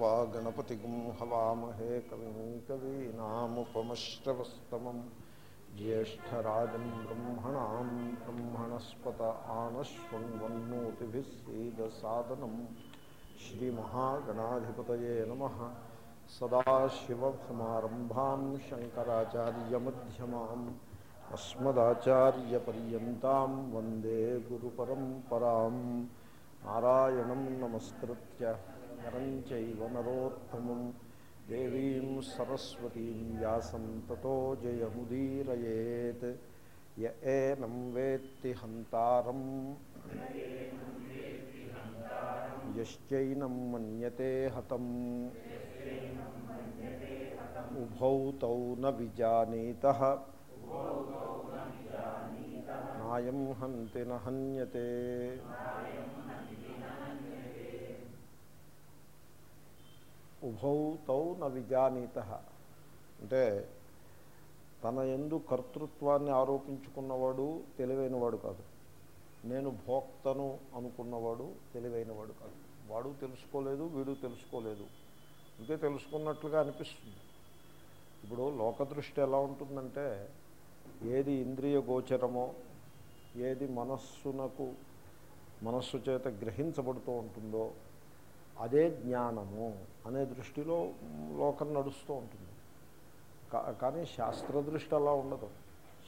त्वा गणपतिगुं हवामहे कविं कवीनामुपमश्रवस्तमं ज्येष्ठराजं ब्रह्मणां ब्रह्मणस्पत आनश्वन्वन्नोतिभिः सीदसादनं श्रीमहागणाधिपतये नमः सदाशिवसमारम्भां शङ्कराचार्यमध्यमाम् अस्मदाचार्यपर्यन्तां वन्दे गुरुपरम्पराम् नारायणं नमस्कृत्य నరంచైవ నరోత్తమం దేవీం సరస్వతీం వ్యాసం తతో జయముదీరయేత్ య ఏనం వేత్తి హంతారం యశ్చైనం మన్యతే హతం ఉభౌ తౌ న విజానీత నాయం హంతి నహన్యతే ఉభౌ తౌ న విజానీత. అంటే తన ఎందు కర్తృత్వాన్ని ఆరోపించుకున్నవాడు తెలివైనవాడు కాదు. నేను భోక్తను అనుకున్నవాడు తెలివైనవాడు కాదు. వాడు తెలుసుకోలేదు వీడు తెలుసుకోలేదు. ఇంకే తెలుసుకున్నట్లుగా అనిపిస్తుంది. ఇప్పుడు లోకదృష్టి ఎలా ఉంటుందంటే ఏది ఇంద్రియ గోచరమో ఏది మనస్సునకు మనస్సు చేత గ్రహించబడుతూ ఉంటుందో అదే జ్ఞానము అనే దృష్టిలో లోకం నడుస్తూ ఉంటుంది. కానీ శాస్త్రదృష్టి అలా ఉండదు.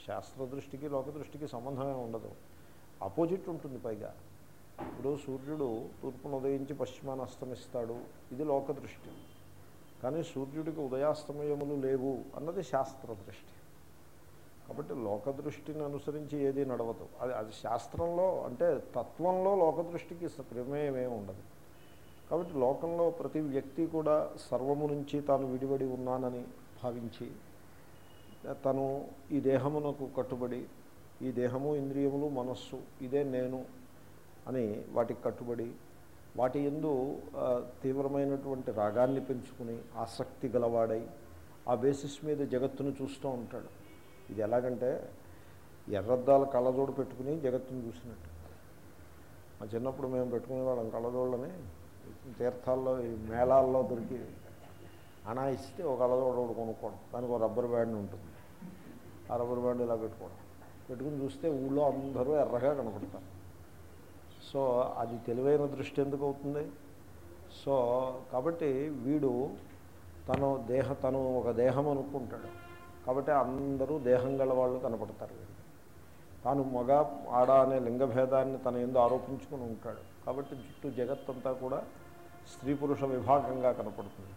శాస్త్రదృష్టికి లోకదృష్టికి సంబంధమే ఉండదు. ఆపోజిట్ ఉంటుంది పైగా. ఇప్పుడు సూర్యుడు తూర్పును ఉదయించి పశ్చిమాన అస్తమిస్తాడు ఇది లోకదృష్టి. కానీ సూర్యుడికి ఉదయాస్తమయములు లేవు అన్నది శాస్త్రదృష్టి. కాబట్టి లోకదృష్టిని అనుసరించి ఏది నడవదు. అది అది శాస్త్రంలో అంటే తత్వంలో లోకదృష్టికి ప్రమేయమే ఉండదు. కాబట్టి లోకంలో ప్రతి వ్యక్తి కూడా సర్వము నుంచి తాను విడిపడి ఉన్నానని భావించి తను ఈ దేహమునకు కట్టుబడి ఈ దేహము ఇంద్రియములు మనస్సు ఇదే నేను అని వాటికి కట్టుబడి వాటి ఎందు తీవ్రమైనటువంటి రాగాన్ని పెంచుకుని ఆసక్తి గలవాడై ఆ బేసిస్ మీద జగత్తును చూస్తూ ఉంటాడు. ఇది ఎలాగంటే ఎర్రద్దాల కళ్ళజోడు పెట్టుకుని జగత్తును చూసినట్టు. మా చిన్నప్పుడు మేము పెట్టుకునేవాళ్ళం కళ్ళజోళ్ళని. తీర్థాల్లో ఈ మేళాల్లో దొరికి అనా ఇస్తే ఒక కళ్ళజోడు కొనుక్కోవడం. దానికి ఒక రబ్బర్ బ్యాండ్ ఉంటుంది. ఆ రబ్బర్ బ్యాండ్ ఇలా పెట్టుకోవడం. పెట్టుకుని చూస్తే ఊళ్ళో అందరూ ఎర్రగా కనపడతారు. సో అది తెలివైన దృష్టి ఎందుకు అవుతుంది? సో కాబట్టి వీడు తను దేహ తను ఒక దేహం అనుకుంటాడు. కాబట్టి అందరూ దేహం గల వాళ్ళు కనపడతారు వీడు తాను మగ ఆడ అనే లింగభేదాన్ని తన ఎందు ఆరోపించుకుని ఉంటాడు. కాబట్టి చుట్టూ జగత్తంతా కూడా స్త్రీ పురుష విభాగంగా కనపడుతుంది.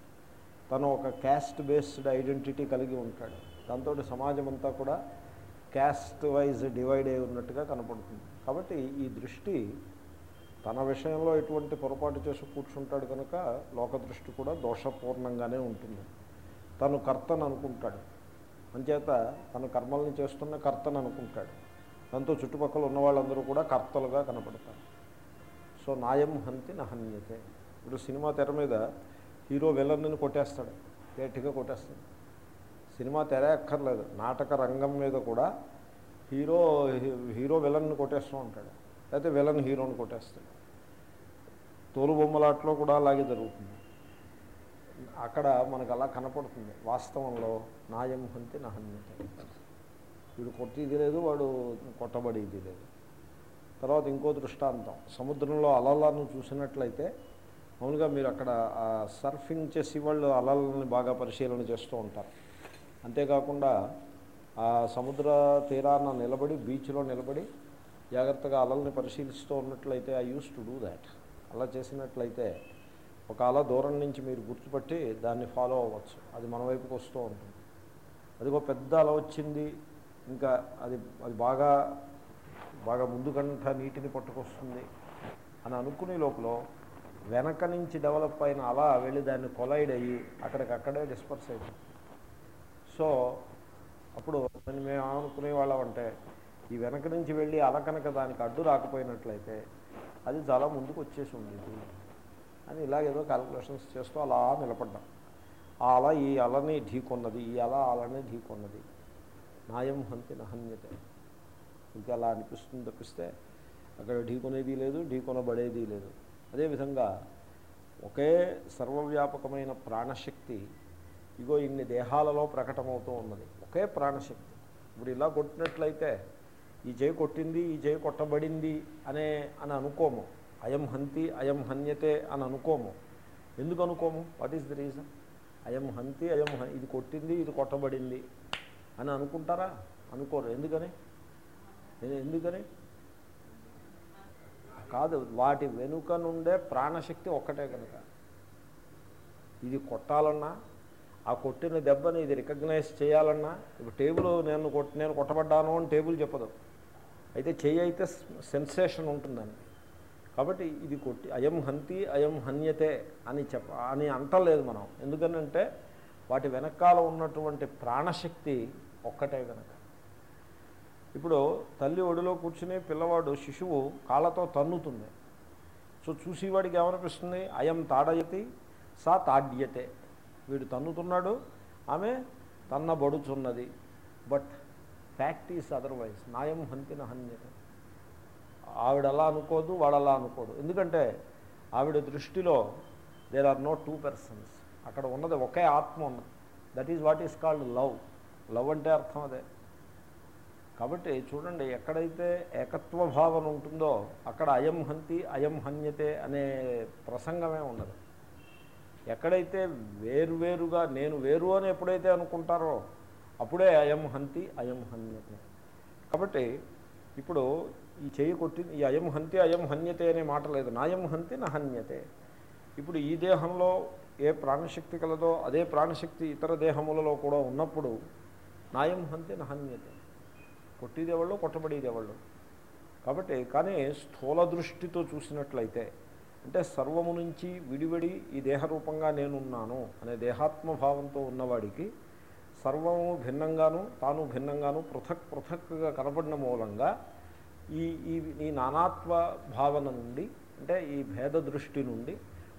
తను ఒక క్యాస్ట్ బేస్డ్ ఐడెంటిటీ కలిగి ఉంటాడు. దాంతో సమాజం అంతా కూడా క్యాస్ట్ వైజ్ డివైడ్ అయి ఉన్నట్టుగా కనపడుతుంది. కాబట్టి ఈ దృష్టి తన విషయంలో ఎటువంటి పొరపాటు చేసి కూర్చుంటాడు కనుక లోకదృష్టి కూడా దోషపూర్ణంగానే ఉంటుంది. తను కర్తను అనుకుంటాడు. అంచేత తను కర్మల్ని చేస్తున్న కర్తను అనుకుంటాడు. దాంతో చుట్టుపక్కల ఉన్న వాళ్ళందరూ కూడా కర్తలుగా కనపడతారు. సో నాయం హంతి నహన్యతే. ఇప్పుడు సినిమా తెర మీద హీరో విలన్ని కొట్టేస్తాడు. గట్టిగా కొట్టేస్తాడు. సినిమా తెర ఎక్కర్లేదు. నాటక రంగం మీద కూడా హీరో హీరో విలన్ని కొట్టేస్తూ ఉంటాడు. లేకపోతే విలన్ హీరోని కొట్టేస్తాడు. తోలుబొమ్మలాట్లో కూడా అలాగే జరుగుతుంది. అక్కడ మనకు అలా కనపడుతుంది. వాస్తవంలో నాయం హంతి నహన్యత. వీడు కొట్టేది లేదు వాడు కొట్టబడేది లేదు. తర్వాత ఇంకో దృష్టాంతం. సముద్రంలో అలలను చూసినట్లయితే మామూలుగా మీరు అక్కడ సర్ఫింగ్ చేసి వాళ్ళు అలలని బాగా పరిశీలన చేస్తూ ఉంటారు. అంతేకాకుండా ఆ సముద్ర తీరాన నిలబడి బీచ్లో నిలబడి జాగ్రత్తగా అలల్ని పరిశీలిస్తూ ఉన్నట్లయితే I use to do that. అలా చేసినట్లయితే ఒక అల దూరం నుంచి మీరు గుర్తుపట్టి దాన్ని ఫాలో అవ్వచ్చు. అది మన వైపుకి వస్తూ ఉంటుంది. అది ఒక పెద్ద అల వచ్చింది. ఇంకా అది అది బాగా బాగా ముందు కంట నీటిని పట్టుకొస్తుంది అని అనుకునే లోపల వెనక నుంచి డెవలప్ అయిన అలా వెళ్ళి దాన్ని కొలైడ్ అయ్యి అక్కడికక్కడే డిస్పర్స్ అయిపోయింది సో అప్పుడు మేము అనుకునే వాళ్ళం అంటే ఈ వెనక నుంచి వెళ్ళి అల కనుక దానికి అడ్డు రాకపోయినట్లయితే అది చాలా ముందుకు వచ్చేసి ఉండేది అని ఇలాగేదో క్యాల్కులేషన్స్ చేస్తూ అలా నిలబడ్డాం. ఆ అల ఈ అలని ఢీకొన్నది ఈ అల అలని ఢీకొన్నది. నాయం హంతి నహన్యతే. ఇంకా అలా అనిపిస్తుంది తప్పిస్తే అక్కడ ఢీకొనేది లేదు ఢీకొనబడేది లేదు. అదేవిధంగా ఒకే సర్వవ్యాపకమైన ప్రాణశక్తి ఇగో ఇన్ని దేహాలలో ప్రకటమవుతూ ఉన్నది. ఒకే ప్రాణశక్తి. ఇప్పుడు ఇలా కొట్టినట్లయితే ఈ చేయి కొట్టింది ఈ చేయి కొట్టబడింది అనే అని అనుకోము. అయం హంతి అయం హన్యతే అని అనుకోము. ఎందుకు అనుకోము? వాట్ ఈస్ ది రీజన్ అయం హంతి అయం ఇది కొట్టింది ఇది కొట్టబడింది అని అనుకుంటారా? అనుకోరు. ఎందుకని? ఎందుకని? కాదు వాటి వెనుక నుండే ప్రాణశక్తి ఒక్కటే కనుక. ఇది కొట్టాలన్నా ఆ కొట్టిన దెబ్బని ఇది రికగ్నైజ్ చేయాలన్నా ఇప్పుడు టేబుల్ నేను కొట్ నేను కొట్టబడ్డాను అని టేబుల్ చెప్పదు. అయితే చెయ్యి అయితే సెన్సేషన్ ఉంటుందండి కాబట్టి ఇది కొట్టి అయం హంతి అయం హన్యతే అని చెప్ప అని అంటలేదు మనం. ఎందుకనంటే వాటి వెనకాల ఉన్నటువంటి ప్రాణశక్తి ఒక్కటే కనుక. ఇప్పుడు తల్లి ఒడిలో కూర్చుని పిల్లవాడు శిశువు కాళ్ళతో తన్నుతుంది. సో చూసేవాడికి ఏమనిపిస్తుంది? అయం తాడయతి సా తాడ్యతే. వీడు తన్నుతున్నాడు ఆమె తన్నబడుచున్నది. బట్ ఫ్యాక్ట్ ఈస్ అదర్వైజ్ నాయం హంతిన హన్యతే. ఆవిడ అలా అనుకోదు వాడు అలా అనుకోదు ఎందుకంటే ఆవిడ దృష్టిలో there are no two persons అక్కడ ఉన్నది ఒకే ఆత్మ ఉన్నది. That is what is called love love అంటే అర్థం అదే. కాబట్టి చూడండి ఎక్కడైతే ఏకత్వ భావన ఉంటుందో అక్కడ అయం హంతి అయం హన్యతే అనే ప్రసంగమే ఉండదు ఎక్కడైతే వేరువేరుగా నేను వేరు అని ఎప్పుడైతే అనుకుంటారో అప్పుడే అయం హంతి అయం హన్యతే. కాబట్టి ఇప్పుడు ఈ చేయి కొట్టి ఈ అయం హంతి అయం హన్యతే అనే మాట లేదు. నాయం హంతి నా హన్యతే. ఇప్పుడు ఈ దేహంలో ఏ ప్రాణశక్తి కలదో అదే ప్రాణశక్తి ఇతర దేహములలో కూడా ఉన్నప్పుడు నాయం హంతి నహన్యతే కొట్టేదేవాళ్ళు కొట్టబడేదేవాళ్ళు. కాబట్టి కానీ స్థూల దృష్టితో చూసినట్లయితే అంటే సర్వము నుంచి విడివడి ఈ దేహరూపంగా నేనున్నాను అనే దేహాత్మభావంతో ఉన్నవాడికి సర్వము భిన్నంగాను తాను భిన్నంగాను పృథక్ పృథక్గా కనపడిన మూలంగా ఈ ఈ ఈ నానాత్వ భావన నుండి అంటే ఈ భేద దృష్టి నుండి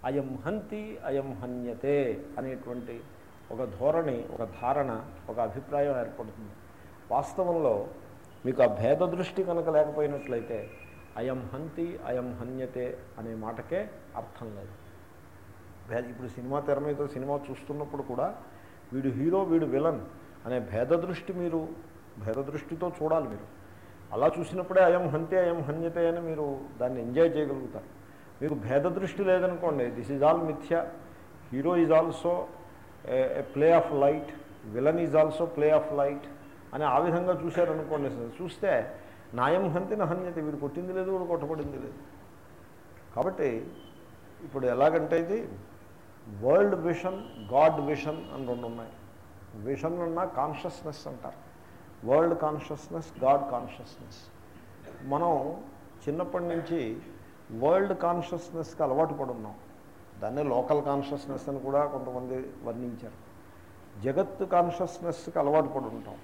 అయం హంతి అయం హన్యతే అనేటువంటి ఒక ధోరణి ఒక ధారణ ఒక అభిప్రాయం ఏర్పడుతుంది. వాస్తవంలో మీకు ఆ భేద దృష్టి కనుక లేకపోయినట్లయితే అయం హంతి అయం హన్యతే అనే మాటకే అర్థం లేదు. భేద ఇప్పుడు సినిమా తెర మీద సినిమా చూస్తున్నప్పుడు కూడా వీడు హీరో వీడు విలన్ అనే భేద దృష్టి మీరు భేద దృష్టితో చూడాలి మీరు. అలా చూసినప్పుడే అయం హంతే అయం హన్యతే అని మీరు దాన్ని ఎంజాయ్ చేయగలుగుతారు. మీకు భేద దృష్టి లేదనుకోండి దిస్ ఈజ్ ఆల్ మిథ్య. Hero is also a play of light villain is also play of light. అని ఆ విధంగా చూశారనుకోండి చూస్తే నాయం హంతి నహన్యత వీడు కొట్టింది లేదు వీడు కొట్టబడింది లేదు. కాబట్టి ఇప్పుడు ఎలాగంటే ఇది వరల్డ్ విషన్ గాడ్ విషన్ అని రెండు ఉన్నాయి. విషన్ అన్న కాన్షియస్నెస్ అంటారు. World consciousness God consciousness. మనం చిన్నప్పటి నుంచి వరల్డ్ కాన్షియస్నెస్కి అలవాటు పడి ఉన్నాం లోకల్ కాన్షియస్నెస్ అని కూడా కొంతమంది వర్ణించారు. జగత్తు కాన్షియస్నెస్కి అలవాటు పడి ఉంటాం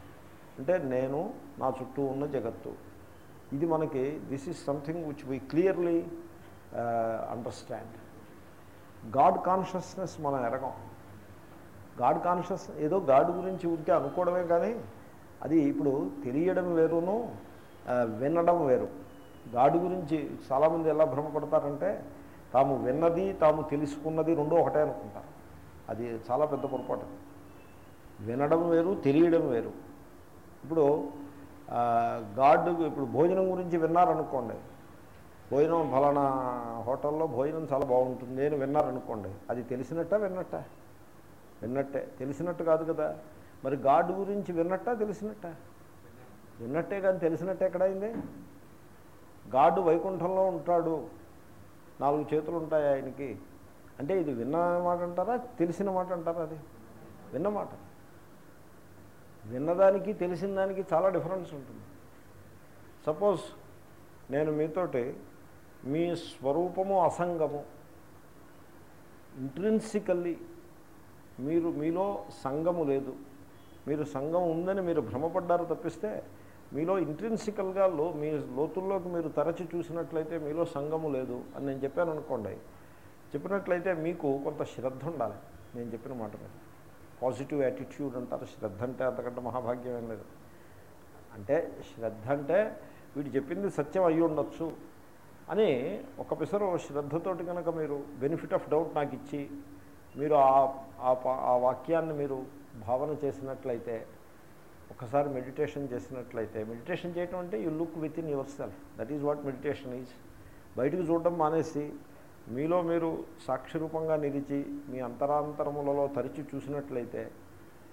అంటే నేను నా చుట్టూ ఉన్న జగత్తు. ఇది మనకి this is something which we clearly understand God consciousness మనం ఎరగం. గాడ్ కాన్షియస్ ఏదో గాడ్ గురించి ఊరికే అనుకోవడమే కానీ అది ఇప్పుడు తెలియడం వేరును uh, వినడం వేరు. గాడ్ గురించి చాలామంది ఎలా భ్రమపడతారంటే తాము విన్నది తాము తెలుసుకున్నది రెండో ఒకటే అనుకుంటారు. అది చాలా పెద్ద పొరపాటు. వినడం వేరు తెలియడం వేరు. ఇప్పుడు గాడ్ ఇప్పుడు భోజనం గురించి విన్నారనుకోండి. భోజనం ఫలానా హోటల్లో భోజనం చాలా బాగుంటుంది అని విన్నారనుకోండి. అది తెలిసినట్ట విన్నట్ట? విన్నట్టే. తెలిసినట్టు కాదు కదా. మరి గాడ్ గురించి విన్నట్ట తెలిసినట్ట? విన్నట్టే కానీ తెలిసినట్టే ఎక్కడైంది? గాడ్ వైకుంఠంలో ఉంటాడు. నాలుగు చేతులు ఉంటాయి ఆయనకి. అంటే ఇది విన్న మాట అంటారా? తెలిసిన మాట అంటారా అది? విన్న మాట. విన్నదానికి తెలిసిన దానికి చాలా డిఫరెన్స్ ఉంటుంది. సపోజ్ నేను మీతోటి మీ స్వరూపము అసంగము. ఇంట్రిన్సికల్లీ మీరు మీలో సంగము లేదు. మీరు సంఘం ఉందని మీరు భ్రమపడ్డారు తప్పిస్తే మీలో ఇంట్రిన్సికల్గా లో మీ లోతుల్లోకి మీరు తరచి చూసినట్లయితే మీలో సంఘము లేదు అని నేను చెప్పాను అనుకోండి. చెప్పినట్లయితే మీకు కొంత శ్రద్ధ ఉండాలి. నేను చెప్పిన మాట మీద. పాజిటివ్ యాటిట్యూడ్ అంటారు. శ్రద్ధ అంటే అంతకంటే మహాభాగ్యం ఏం లేదు. అంటే శ్రద్ధ అంటే వీడు చెప్పింది సత్యం అయ్యి ఉండొచ్చు అని ఒక పిసరు శ్రద్ధతోటి కనుక మీరు బెనిఫిట్ ఆఫ్ డౌట్ నాకు ఇచ్చి మీరు ఆ ఆ ఆ వాక్యాన్ని మీరు భావన చేసినట్లయితే ఒకసారి మెడిటేషన్ చేసినట్లయితే మెడిటేషన్ చేయటం అంటే you look with in your self. That is what meditation is. బయటకు చూడడం మానేసి మీలో మీరు సాక్షిరూపంగా నిలిచి మీ అంతరాంతరములలో తరిచి చూసినట్లయితే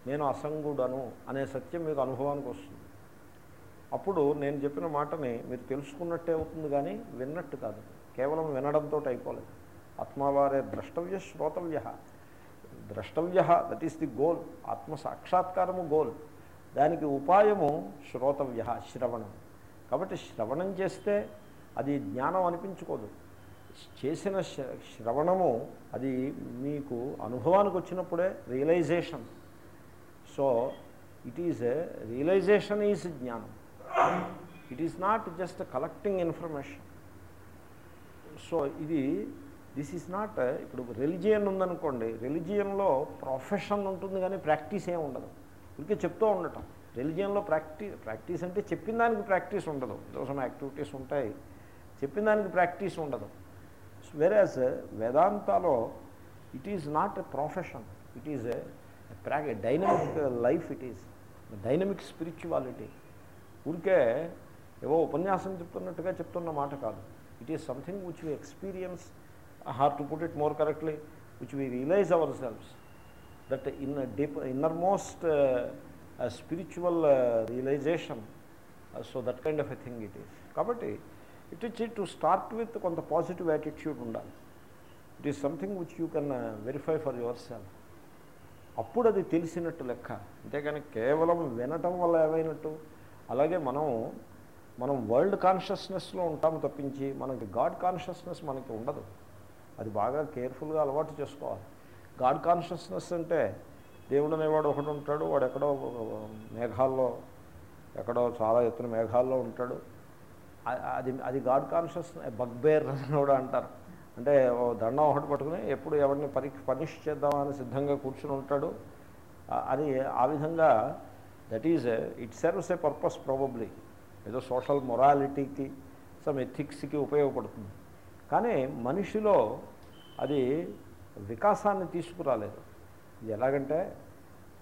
నేను అసంగుడను అనే సత్యం మీకు అనుభవానికి వస్తుంది. అప్పుడు నేను చెప్పిన మాటని మీరు తెలుసుకున్నట్టే అవుతుంది కానీ విన్నట్టు కాదు. కేవలం వినడంతో అయిపోలేదు. ఆత్మవారే ద్రష్టవ్య శ్రోతవ్య. ద్రష్టవ్య దట్ ఈస్ ది గోల్ ఆత్మ సాక్షాత్కారము గోల్ దానికి ఉపాయము శ్రోతవ్య శ్రవణం. కాబట్టి శ్రవణం చేస్తే అది జ్ఞానం అనిపించుకోదు. చేసిన శ్రవణము అది మీకు అనుభవానికి వచ్చినప్పుడే realization so it is realization is జ్ఞానం. It is not just collecting information so ఇది దిస్ ఈజ్ నాట్ ఇప్పుడు రిలిజియన్ ఉందనుకోండి రిలిజియన్లో ప్రొఫెషన్ ఉంటుంది కానీ ప్రాక్టీస్ ఏమి ఉండదు. ఇంకే చెప్తూ ఉండటం. రెలిజియన్లో ప్రాక్టీ ప్రాక్టీస్ అంటే చెప్పిన దానికి ప్రాక్టీస్ ఉండదు. దోసం యాక్టివిటీస్ ఉంటాయి. చెప్పిన దానికి ప్రాక్టీస్ ఉండదు. Whereas వేదాంతాలో it is not a profession it is a prac dynamic life it is dynamic spirituality ఊరికే ఏవో ఉపన్యాసం చెప్తున్నట్టుగా చెప్తున్న మాట కాదు it is something which we experience or to put it more correctly which we realize our selves that in deep innermost spiritual realization so that kind of a thing it is కాబట్టి it is to start with కొంత positive attitude ఉండాలి. It is something which you can verify for your self అప్పుడు అది తెలిసినట్టు లెక్క. అంతేకాని కేవలం వినటం వల్ల ఏమైనట్టు? అలాగే మనం మనం వరల్డ్ కాన్షియస్నెస్లో ఉంటాము తప్పించి మనకి గాడ్ కాన్షియస్నెస్ మనకి ఉండదు. అది బాగా కేర్ఫుల్గా అలవాటు చేసుకోవాలి. గాడ్ కాన్షియస్నెస్ అంటే దేవుడు అనేవాడు ఒకడు ఉంటాడు వాడు ఎక్కడో మేఘాల్లో ఎక్కడో చాలా ఎత్తున మేఘాల్లో ఉంటాడు. అది అది గాడ్ కాన్షియస్ బగ్బేర్ అని కూడా అంటారు. అంటే ఓ దండం ఒకటి పట్టుకుని ఎప్పుడు ఎవరిని పరి పనిష్ చేద్దామని సిద్ధంగా కూర్చుని ఉంటాడు. అది ఆ విధంగా that is it serves a purpose probably ఏదో సోషల్ మొరాలిటీకి సమ్ ఎథిక్స్కి ఉపయోగపడుతుంది. కానీ మనిషిలో అది వికాసాన్ని తీసుకురాలేదు. ఇది ఎలాగంటే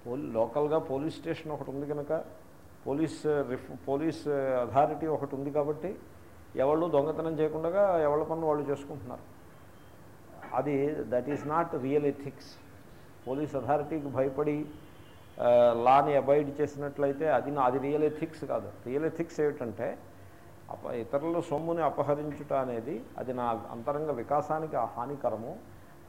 పోలీ లోకల్గా పోలీస్ స్టేషన్ ఒకటి ఉంది కనుక పోలీస్ eh, రిఫ్ పోలీస్ eh, అథారిటీ ఒకటి ఉంది కాబట్టి ఎవళ్ళు దొంగతనం చేయకుండా ఎవరి పనులు వాళ్ళు చేసుకుంటున్నారు. అది that is not real ethics police అథారిటీకి భయపడి eh, లాని అబాయిడ్ చేసినట్లయితే అది అది రియల్ ఎథిక్స్ కాదు. రియల్ ఎథిక్స్ ఏమిటంటే అప ఇతరుల సొమ్ముని అపహరించుట అనేది అది నా అంతరంగ వికాసానికి హానికరము.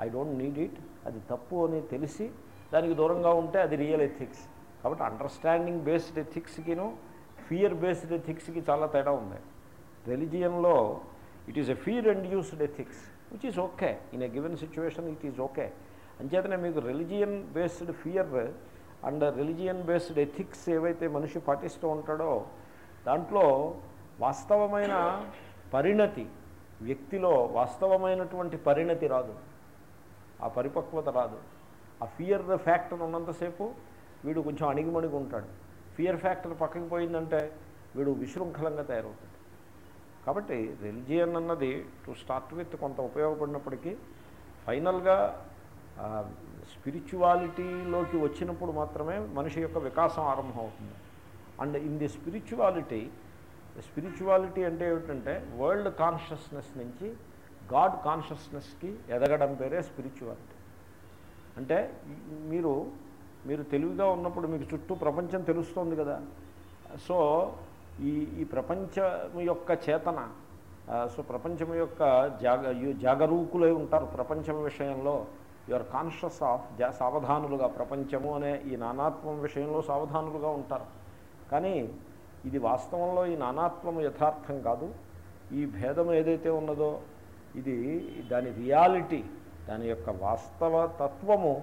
ఐ డోంట్ నీడ్ ఇట్ అది తప్పు అని తెలిసి దానికి దూరంగా ఉంటే అది రియల్ ఎథిక్స్ కాబట్టి అండర్స్టాండింగ్ బేస్డ్ ఎథిక్స్కిను ఫియర్ బేస్డ్ ఎథిక్స్కి చాలా తేడా ఉంది రెలిజియన్లో it is a fear and used ethics which is okay in a given situation it is okay అంచేతనే మీకు religion based fear and religion based ethics ఏవైతే మనిషి పాటిస్తూ ఉంటాడో దాంట్లో వాస్తవమైన పరిణతి వ్యక్తిలో వాస్తవమైనటువంటి పరిణతి రాదు ఆ పరిపక్వత రాదు ఆ ఫియర్ ఫ్యాక్టర్ ఉన్నంతసేపు వీడు కొంచెం అణిగిమణిగి ఉంటాడు. ఫియర్ ఫ్యాక్టర్ పక్కకి పోయిందంటే వీడు విశృంఖలంగా తయారవుతాడు. కాబట్టి రిలిజియన్ అన్నది టు స్టార్ట్ విత్ కొంత ఉపయోగపడినప్పటికీ ఫైనల్గా స్పిరిచువాలిటీలోకి వచ్చినప్పుడు మాత్రమే మనిషి యొక్క వికాసం ఆరంభమవుతుంది. And in the spirituality spirituality అంటే ఏమిటంటే వరల్డ్ కాన్షియస్నెస్ నుంచి గాడ్ కాన్షియస్నెస్కి ఎదగడం పేరే స్పిరిచువాలిటీ అంటే మీరు మీరు తెలివిగా ఉన్నప్పుడు మీకు చుట్టూ ప్రపంచం తెలుస్తోంది కదా. సో ఈ ఈ ప్రపంచం యొక్క చేతన సో ప్రపంచం యొక్క జాగ జాగరూకులై ఉంటారు ప్రపంచం విషయంలో. యు ఆర్ కాన్షియస్ ఆఫ్ జా సావధానులుగా ప్రపంచము అనే ఈ నానాత్వం విషయంలో సావధానులుగా ఉంటారు. కానీ ఇది వాస్తవంలో ఈ నానాత్వం యథార్థం కాదు. ఈ భేదం ఏదైతే ఉన్నదో ఇది దాని రియాలిటీ దాని యొక్క వాస్తవ తత్వము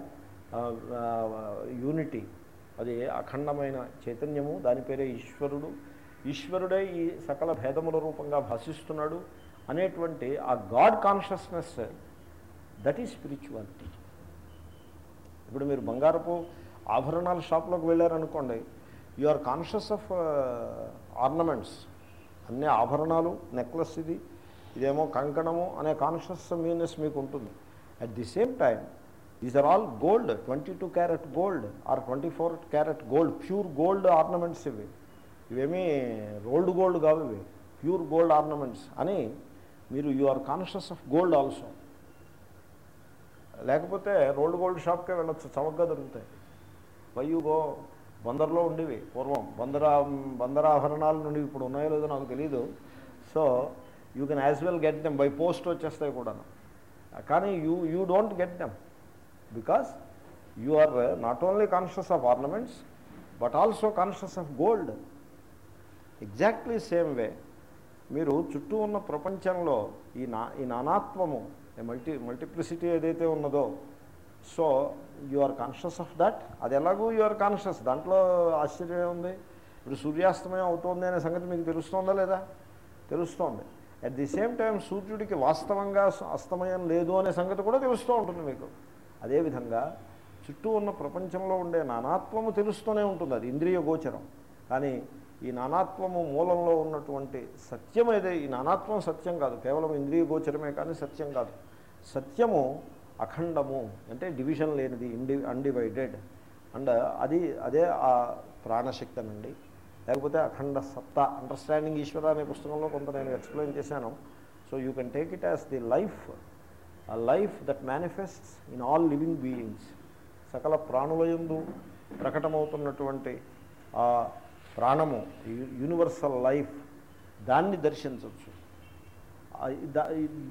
యూనిటీ అది అఖండమైన చైతన్యము. దాని పేరే ఈశ్వరుడు. ఈశ్వరుడే ఈ సకల భేదముల రూపంగా భాషిస్తున్నాడు అనేటువంటి ఆ God consciousness that is spirituality ఇప్పుడు మీరు బంగారపు ఆభరణాల షాప్లోకి వెళ్ళారనుకోండి you are conscious of ornaments అన్ని ఆభరణాలు నెక్లెస్ ఇది ఇదేమో కంకణము అనే కాన్షియస్ మీనెస్ మీకు ఉంటుంది. At the same time these are all gold twenty two carat gold or twenty four carat gold pure gold ornaments ఇవి. ఇవేమీ రోల్డ్ గోల్డ్ కావు ఇవి ప్యూర్ గోల్డ్ ఆర్నమెంట్స్ అని మీరు you are conscious of gold also లేకపోతే rolled gold షాప్కే వెళ్ళొచ్చు చవకగా దొరుకుతాయి. వయ్యు గో బందర్లో ఉండేవి పూర్వం. బందరా బందరాభరణాల నుండి ఇప్పుడు ఉన్నాయో లేదో నాకు తెలియదు so you can as well get them by post వచ్చేస్తాయి కూడాను. కానీ you you don't get them because you are not only conscious of ornaments but also conscious of gold exactly same way మీరు చుట్టూ ఉన్న ప్రపంచంలో ఈ నా ఈ నానాత్వము మల్టీ మల్టిప్లిసిటీ ఏదైతే ఉన్నదో so you are conscious of that అది ఎలాగూ యు ఆర్ కాన్షియస్ దాంట్లో ఆశ్చర్యం ఉంది ఇప్పుడు సూర్యాస్తమయం అవుతోంది అనే సంగతి మీకు తెలుస్తోందా లేదా? తెలుస్తోంది. అట్ ది సేమ్ టైం సూర్యుడికి వాస్తవంగా అస్తమయం లేదు అనే సంగతి కూడా తెలుస్తూ ఉంటుంది మీకు. అదేవిధంగా చుట్టూ ఉన్న ప్రపంచంలో ఉండే నానాత్వము తెలుస్తూనే ఉంటుంది అది ఇంద్రియ గోచరం. కానీ ఈ నానాత్వము మూలంలో ఉన్నటువంటి సత్యం ఏదే ఈ నానాత్వం సత్యం కాదు కేవలం ఇంద్రియ గోచరమే కానీ సత్యం కాదు. సత్యము అఖండము అంటే డివిజన్ లేనిది ఇండి అన్డివైడెడ్ అండ్ అది అదే ఆ ప్రాణశక్తి అనండి లేకపోతే అఖండ సత్తా అండర్స్టాండింగ్ ఈశ్వర అనే పుస్తకంలో కొంత నేను ఎక్స్ప్లెయిన్ చేశాను. So you can take it as the life ఆ life that manifests in all living beings సకల ప్రాణులయందు ప్రకటమవుతున్నటువంటి ఆ ప్రాణము యూనివర్సల్ లైఫ్ దాన్ని దర్శించవచ్చు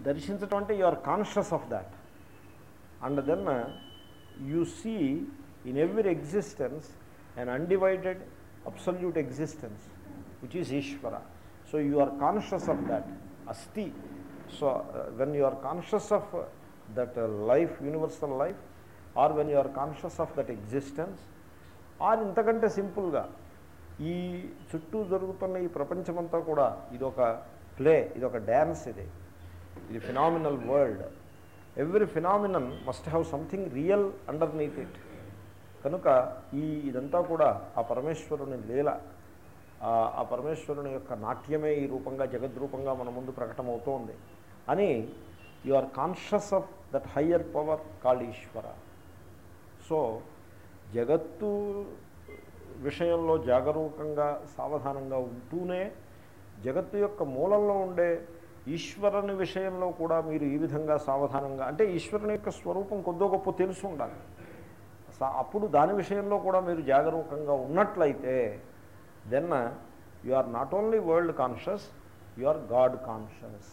దర్శించటం అంటే you are conscious of that and then you see in every existence an undivided absolute existence which is Eshwara so you are conscious of that, Asti. So when you are conscious of that life universal life or when you are conscious of that existence or ఇంతకంటే సింపుల్గా ఈ చుట్టూ జరుగుతున్న ఈ ప్రపంచమంతా కూడా ఇదొక play ఇదొక డ్యాన్స్ ఇది. ఇది phenomenal world every phenomenon must have something real underneath it కనుక ఈ ఇదంతా కూడా ఆ పరమేశ్వరుని లీల ఆ పరమేశ్వరుని యొక్క నాట్యమే ఈ రూపంగా జగద్రూపంగా మన ముందు ప్రకటమవుతోంది. అని you are conscious of that higher power called Eshwara so జగత్తు విషయంలో జాగరూకంగా సావధానంగా ఉంటూనే జగత్తు యొక్క మూలంలో ఉండే ఈశ్వరుని విషయంలో కూడా మీరు ఈ విధంగా సావధానంగా అంటే ఈశ్వరుని యొక్క స్వరూపం కొద్దో గొప్ప తెలుసు ఉండాలి. అప్పుడు దాని విషయంలో కూడా మీరు జాగరూకంగా ఉన్నట్లయితే then you are not only world conscious you are God conscious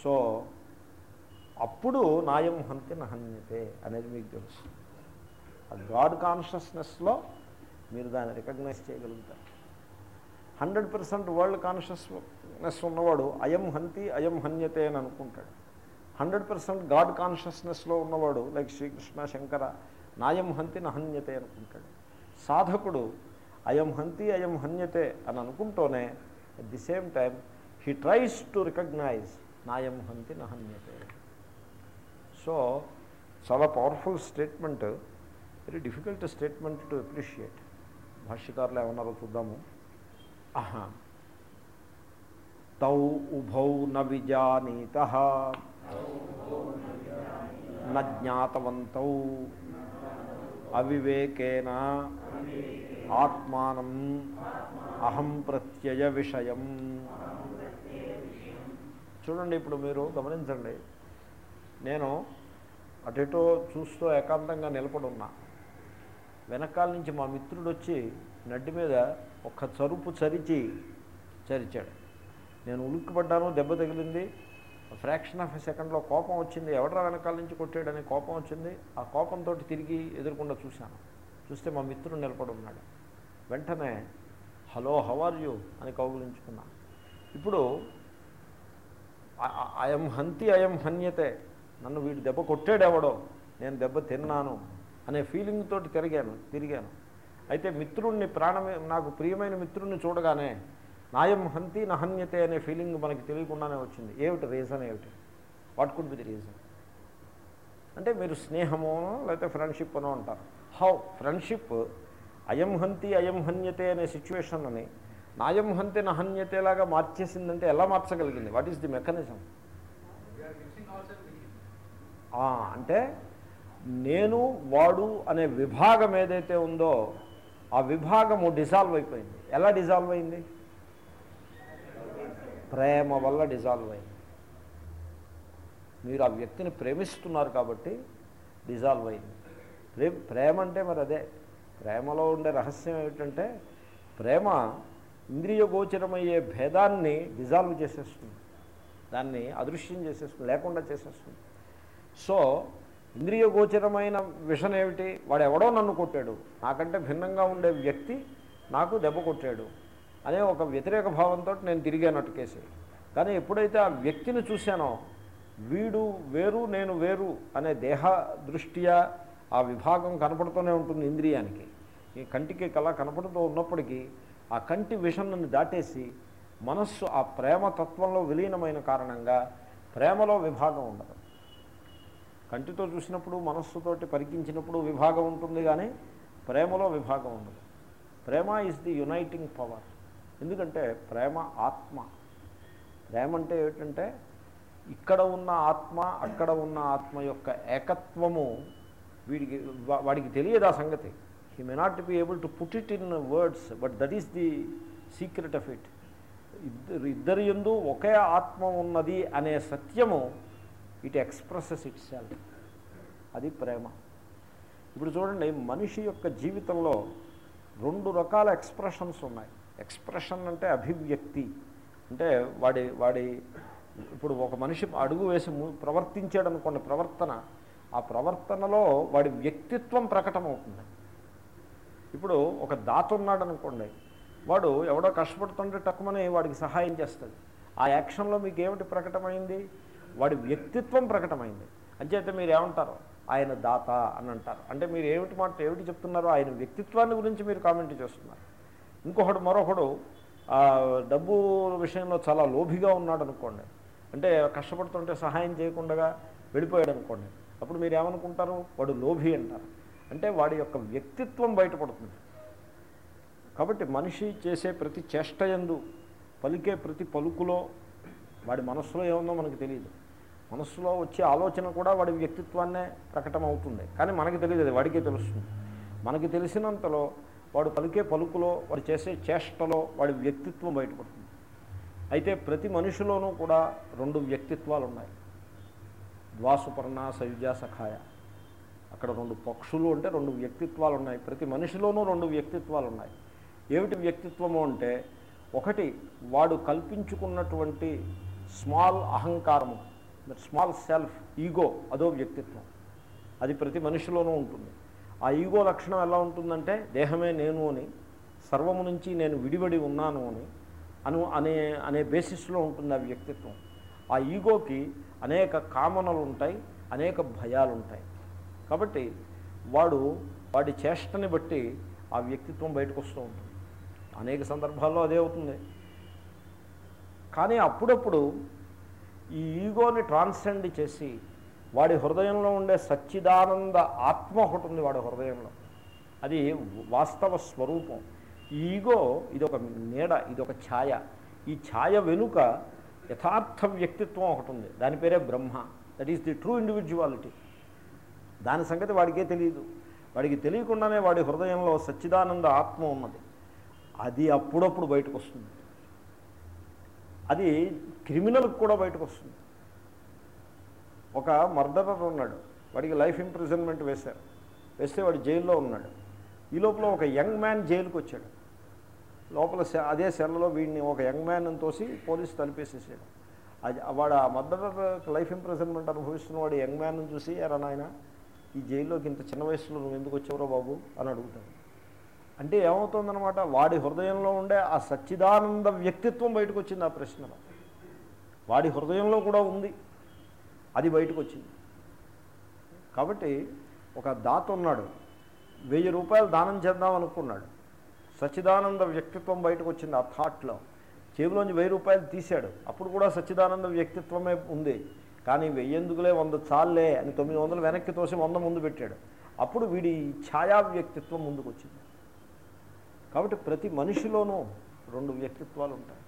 so అప్పుడు నాయం హంతి నహన్యతే అనేది మీకు తెలుసు. ఆ గాడ్ కాన్షియస్నెస్లో మీరు దాన్ని రికగ్నైజ్ చేయగలుగుతారు. హండ్రెడ్ పర్సెంట్ వరల్డ్ కాన్షియస్నెస్ ఉన్నవాడు అయం హంతి అయం హన్యతే అని అనుకుంటాడు. హండ్రెడ్ పర్సెంట్ గాడ్ కాన్షియస్నెస్లో ఉన్నవాడు లైక్ శ్రీకృష్ణ శంకర నాయం హంతి నహన్యతే అనుకుంటాడు. సాధకుడు అయం హంతి అయం హన్యతే అని అనుకుంటూనే at the same time he tries to recognise నాయం హంతి నహన్యతే. సో చాలా powerful statement very difficult statement to appreciate భాష్యకారులు ఏమన్నారో చూద్దాము. ఆహా. తౌ ఉభౌ న విజానీత. జ్ఞాతవంతౌ. అవివేకేన ఆత్మానం. అహం ప్రత్యయ విషయం. చూడండి ఇప్పుడు మీరు గమనించండి. నేను అటెటో చూస్తూ ఏకాంతంగా నిలబడున్నా వెనకాల నుంచి మా మిత్రుడు వచ్చి నడ్డి మీద ఒక్క చరుపు చరిచి చరిచాడు. నేను ఉలిక్కిపడ్డాను దెబ్బ తగిలింది. ఫ్రాక్షన్ ఆఫ్ ఎ సెకండ్లో కోపం వచ్చింది. ఎవడరా వెనకాల నుంచి కొట్టాడని కోపం వచ్చింది. ఆ కోపంతో తిరిగి ఎదురకుండా చూశాను. చూస్తే మా మిత్రుడు నిలబడి ఉన్నాడు. వెంటనే హలో హౌ ఆర్ యూ? అని కౌగులించుకున్నాను ఇప్పుడు అయం హంతి అయం హన్యతే. నన్ను వీడు దెబ్బ కొట్టాడెవడో నేను దెబ్బ తిన్నాను అనే ఫీలింగ్ తోటి తిరిగాను తిరిగాను. అయితే మిత్రుణ్ణి ప్రాణమే నాకు ప్రియమైన మిత్రుణ్ణి చూడగానే నాయం హంతి నహన్యతే అనే ఫీలింగ్ మనకి తెలియకుండానే వచ్చింది. ఏమిటి రీజన్ ఏమిటి? What could be the reason అంటే మీరు స్నేహమోనో లేకపోతే ఫ్రెండ్షిప్ అనో అంటారు. హౌ ఫ్రెండ్షిప్ అయం హంతి అయం హన్యతే అనే సిచ్యువేషన్ అని నాయం హంతి నహన్యతేలాగా మార్చేసిందంటే ఎలా మార్చగలిగింది? వాట్ ఈస్ ది మెకానిజం అంటే నేను వాడు అనే విభాగం ఏదైతే ఉందో ఆ విభాగము డిజాల్వ్ అయిపోయింది. ఎలా డిజాల్వ్ అయింది? ప్రేమ వల్ల డిజాల్వ్ అయింది. మీరు ఆ వ్యక్తిని ప్రేమిస్తున్నారు కాబట్టి డిజాల్వ్ అయింది. ప్రేమ అంటే మరి అదే. ప్రేమలో ఉండే రహస్యం ఏమిటంటే ప్రేమ ఇంద్రియ గోచరమయ్యే భేదాన్ని డిజాల్వ్ చేసేస్తుంది. దాన్ని అదృశ్యం చేసేస్తుంది లేకుండా చేసేస్తుంది. సో ఇంద్రియ గోచరమైన విషయం ఏమిటి? వాడు ఎవడో నన్ను కొట్టాడు. నాకంటే భిన్నంగా ఉండే వ్యక్తి నాకు దెబ్బ కొట్టాడు. అనే ఒక వ్యతిరేక భావంతో నేను తిరిగానట్టు కేసు. కానీ ఎప్పుడైతే ఆ వ్యక్తిని చూశానో వీడు వేరు నేను వేరు అనే దేహ దృష్ట్యా ఆ విభాగం కనపడుతూనే ఉంటుంది ఇంద్రియానికి. ఈ కంటికి కళ కనపడుతూ ఉన్నప్పటికీ ఆ కంటి విషన్ను దాటేసి మనస్సు ఆ ప్రేమ తత్వంలో విలీనమైన కారణంగా ప్రేమలో విభాగం ఉండదు. కంటితో చూసినప్పుడు మనస్సుతోటి పరికించినప్పుడు విభాగం ఉంటుంది కానీ ప్రేమలో విభాగం ఉండదు. ప్రేమ ఈజ్ ది యునైటింగ్ పవర్ ఎందుకంటే ప్రేమ ఆత్మ. ప్రేమ అంటే ఏమిటంటే ఇక్కడ ఉన్న ఆత్మ అక్కడ ఉన్న ఆత్మ యొక్క ఏకత్వము వీడికి వాడికి తెలియదు ఆ సంగతి. He may not be able to put it in words but that is the secret of it ఇద్దరు ఇద్దరి ఎందు ఒకే ఆత్మ ఉన్నది అనే సత్యము ఇట్ ఎక్స్ప్రెసెస్ ఇట్ సెల్ఫ్ అది ప్రేమ. ఇప్పుడు చూడండి మనిషి యొక్క జీవితంలో రెండు రకాల ఎక్స్ప్రెషన్స్ ఉన్నాయి. ఎక్స్ప్రెషన్ అంటే అభివ్యక్తి. అంటే వాడి వాడి ఇప్పుడు ఒక మనిషి అడుగు వేసి ము- ప్రవర్తించాడు అనుకోండి ప్రవర్తన ఆ ప్రవర్తనలో వాడి వ్యక్తిత్వం ప్రకటమవుతుంది. ఇప్పుడు ఒక దాత ఉన్నాడు అనుకోండి వాడు ఎవడో కష్టపడుతుంటే టక్కుమని వాడికి సహాయం చేస్తుంది ఆ యాక్షన్లో మీకు ఏమిటి ప్రకటమైంది? వాడి వ్యక్తిత్వం ప్రకటమైంది. అంచేతే మీరు ఏమంటారు ఆయన దాత అని అంటారు అంటే మీరు ఏమిటి మాట ఏమిటి చెప్తున్నారో ఆయన వ్యక్తిత్వాన్ని గురించి మీరు కామెంట్ చేస్తున్నారు. ఇంకొకడు మరొకడు డబ్బు విషయంలో చాలా లోభిగా ఉన్నాడు అనుకోండి అంటే కష్టపడుతుంటే సహాయం చేయకుండా వెళ్ళిపోయాడు అనుకోండి అప్పుడు మీరు ఏమనుకుంటారు వాడు లోభి అంటారు. అంటే వాడి యొక్క వ్యక్తిత్వం బయటపడుతుంది. కాబట్టి మనిషి చేసే ప్రతి చేష్ట యందు పలికే ప్రతి పలుకులో వాడి మనస్సులో ఏముందో మనకు తెలియదు. మనస్సులో వచ్చే ఆలోచన కూడా వాడి వ్యక్తిత్వాన్నే ప్రకటమవుతుంది. కానీ మనకి తెలియదు అది వాడికే తెలుస్తుంది. మనకి తెలిసినంతలో వాడు పలికే పలుకులో వాడు చేసే చేష్టలో వాడి వ్యక్తిత్వం బయటపడుతుంది. అయితే ప్రతి మనిషిలోనూ కూడా రెండు వ్యక్తిత్వాలు ఉన్నాయి ద్వాసుపర్ణ సయుజ సఖాయ. అక్కడ రెండు పక్షులు అంటే రెండు వ్యక్తిత్వాలు ఉన్నాయి ప్రతి మనిషిలోనూ రెండు వ్యక్తిత్వాలు ఉన్నాయి ఏమిటి వ్యక్తిత్వము అంటే ఒకటి వాడు కల్పించుకున్నటువంటి స్మాల్ అహంకారము స్మాల్ సెల్ఫ్ ఈగో అదో వ్యక్తిత్వం. అది ప్రతి మనిషిలోనూ ఉంటుంది. ఆ ఈగో లక్షణం ఎలా ఉంటుందంటే దేహమే నేను అని సర్వము నుంచి నేను విడివడి ఉన్నాను అని అను అనే అనే బేసిస్లో ఉంటుంది ఆ వ్యక్తిత్వం. ఆ ఈగోకి అనేక కామనలు ఉంటాయి అనేక భయాలు ఉంటాయి కాబట్టి వాడు వాడి చేష్టని బట్టి ఆ వ్యక్తిత్వం బయటకు వస్తూ ఉంటుంది. అనేక సందర్భాల్లో అదే అవుతుంది. కానీ అప్పుడప్పుడు ఈ ఈగోని ట్రాన్సెండ్ చేసి వాడి హృదయంలో ఉండే సచ్చిదానంద ఆత్మ ఒకటి ఉంది వాడి హృదయంలో. అది వాస్తవ స్వరూపం. ఈగో ఇది ఒక నీడ ఇది ఒక ఛాయ. ఈ ఛాయ వెనుక యథార్థ వ్యక్తిత్వం ఒకటి ఉంది. దాని పేరే Brahma. That is the true individuality దాని సంగతి వాడికే తెలియదు. వాడికి తెలియకుండానే వాడి హృదయంలో సచ్చిదానంద ఆత్మ ఉన్నది. అది అప్పుడప్పుడు బయటకు వస్తుంది అది క్రిమినల్కి కూడా బయటకు వస్తుంది ఒక మర్డరర్ ఉన్నాడు. వాడికి లైఫ్ ఇంప్రిజన్మెంట్ వేశారు. వేస్తే వాడు జైల్లో ఉన్నాడు. ఈ లోపల ఒక యంగ్ మ్యాన్ జైలుకి వచ్చాడు లోపల సె- అదే సెల్లో వీడిని ఒక యంగ్ మ్యాన్ తోసి పోలీసు తలిపేసేసాడు. అది వాడు ఆ మర్డరర్ లైఫ్ ఇంప్రిజన్మెంట్ అనుభవిస్తున్న వాడు యంగ్ మ్యాన్ చూసి ఎరా నాయన ఈ జైల్లోకి ఇంత చిన్న వయసులో నువ్వు ఎందుకు వచ్చావురా బాబు అని అడుగుతాడు. అంటే ఏమవుతుందనమాట వాడి హృదయంలో ఉండే ఆ సచ్చిదానంద వ్యక్తిత్వం బయటకు వచ్చింది ఆ ప్రశ్నలో. వాడి హృదయంలో కూడా ఉంది అది బయటకు వచ్చింది కాబట్టి ఒక దాత ఉన్నాడు వెయ్యి రూపాయలు దానం చేద్దాం అనుకున్నాడు. సచ్చిదానంద వ్యక్తిత్వం బయటకు వచ్చింది ఆ థాట్లో జేబులోంచి వెయ్యి రూపాయలు తీశాడు అప్పుడు కూడా సచ్చిదానంద వ్యక్తిత్వమే ఉంది. కానీ వెయ్యేందుకులే వంద చాలే అని తొమ్మిది వందలు వెనక్కి తోసి వంద ముందు పెట్టాడు. అప్పుడు వీడి ఛాయా వ్యక్తిత్వం ముందుకు వచ్చింది కాబట్టి ప్రతి మనిషిలోనూ రెండు వ్యక్తిత్వాలు ఉంటాయి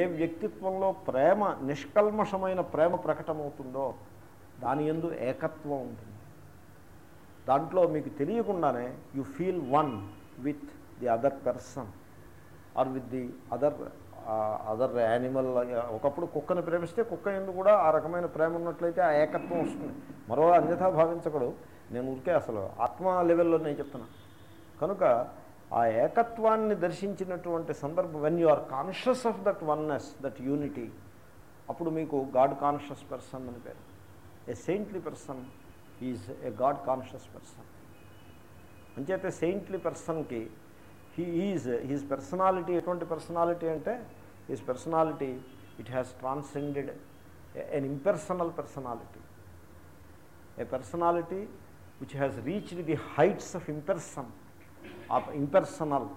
ఏ వ్యక్తిత్వంలో ప్రేమ నిష్కల్మషమైన ప్రేమ ప్రకటమవుతుందో దాని ఎందు ఏకత్వం ఉంటుంది. దాంట్లో మీకు తెలియకుండానే you feel one with the other person or with the other other animal ఒకప్పుడు కుక్కను ప్రేమిస్తే కుక్క ఎందుకు కూడా ఆ రకమైన ప్రేమ ఉన్నట్లయితే ఆ ఏకత్వం వస్తుంది. మరో అన్యథా భావించకూడదు. నేను ఊరికే అసలు ఆత్మ లెవెల్లో నేను చెప్తున్నా. కనుక ఆ ఏకత్వాన్ని దర్శించినటువంటి సందర్భం when you are conscious of that oneness that unity అప్పుడు మీకు గాడ్ కాన్షియస్ పర్సన్ అని పేరు. A saintly person is a God conscious person అంచేతే సెయింట్లీ పర్సన్కి హీ ఈజ్ హీజ్ పర్సనాలిటీ ఎటువంటి పర్సనాలిటీ అంటే his personality it has transcended an impersonal personality a personality which has reached the heights of imperson uh impersonal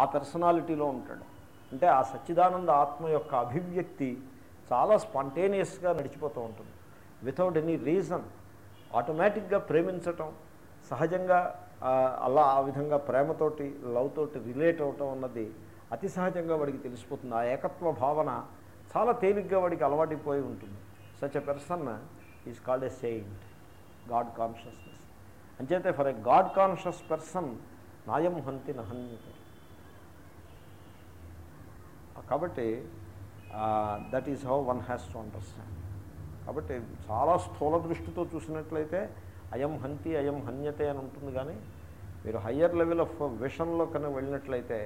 uh పర్సనాలిటీలో ఉంటాడు. అంటే ఆ సచ్చిదానంద ఆత్మ యొక్క అభివ్యక్తి చాలా స్పాంటేనియస్గా నడిచిపోతూ ఉంటుంది. వితౌట్ ఎనీ రీజన్ ఆటోమేటిక్గా ప్రేమించటం సహజంగా అలా ఆ విధంగా ప్రేమతోటి లవ్ తోటి రిలేట్ అవటం అన్నది అతి సహజంగా వాడికి తెలిసిపోతుంది. ఆ ఏకత్వ భావన చాలా తేలిగ్గా వాడికి అలవాటిపోయి ఉంటుంది. Such a person is called a saint God consciousness అంచేతే for a God conscious person నాయం హంతి నహన్యతే. కాబట్టి that is how one has to understand కాబట్టి చాలా స్థూల దృష్టితో చూసినట్లయితే అయం హంతి అయం హన్యతే అని ఉంటుంది కానీ మీరు హయ్యర్ లెవెల్ ఆఫ్ విషన్లో కనుక వెళ్ళినట్లయితే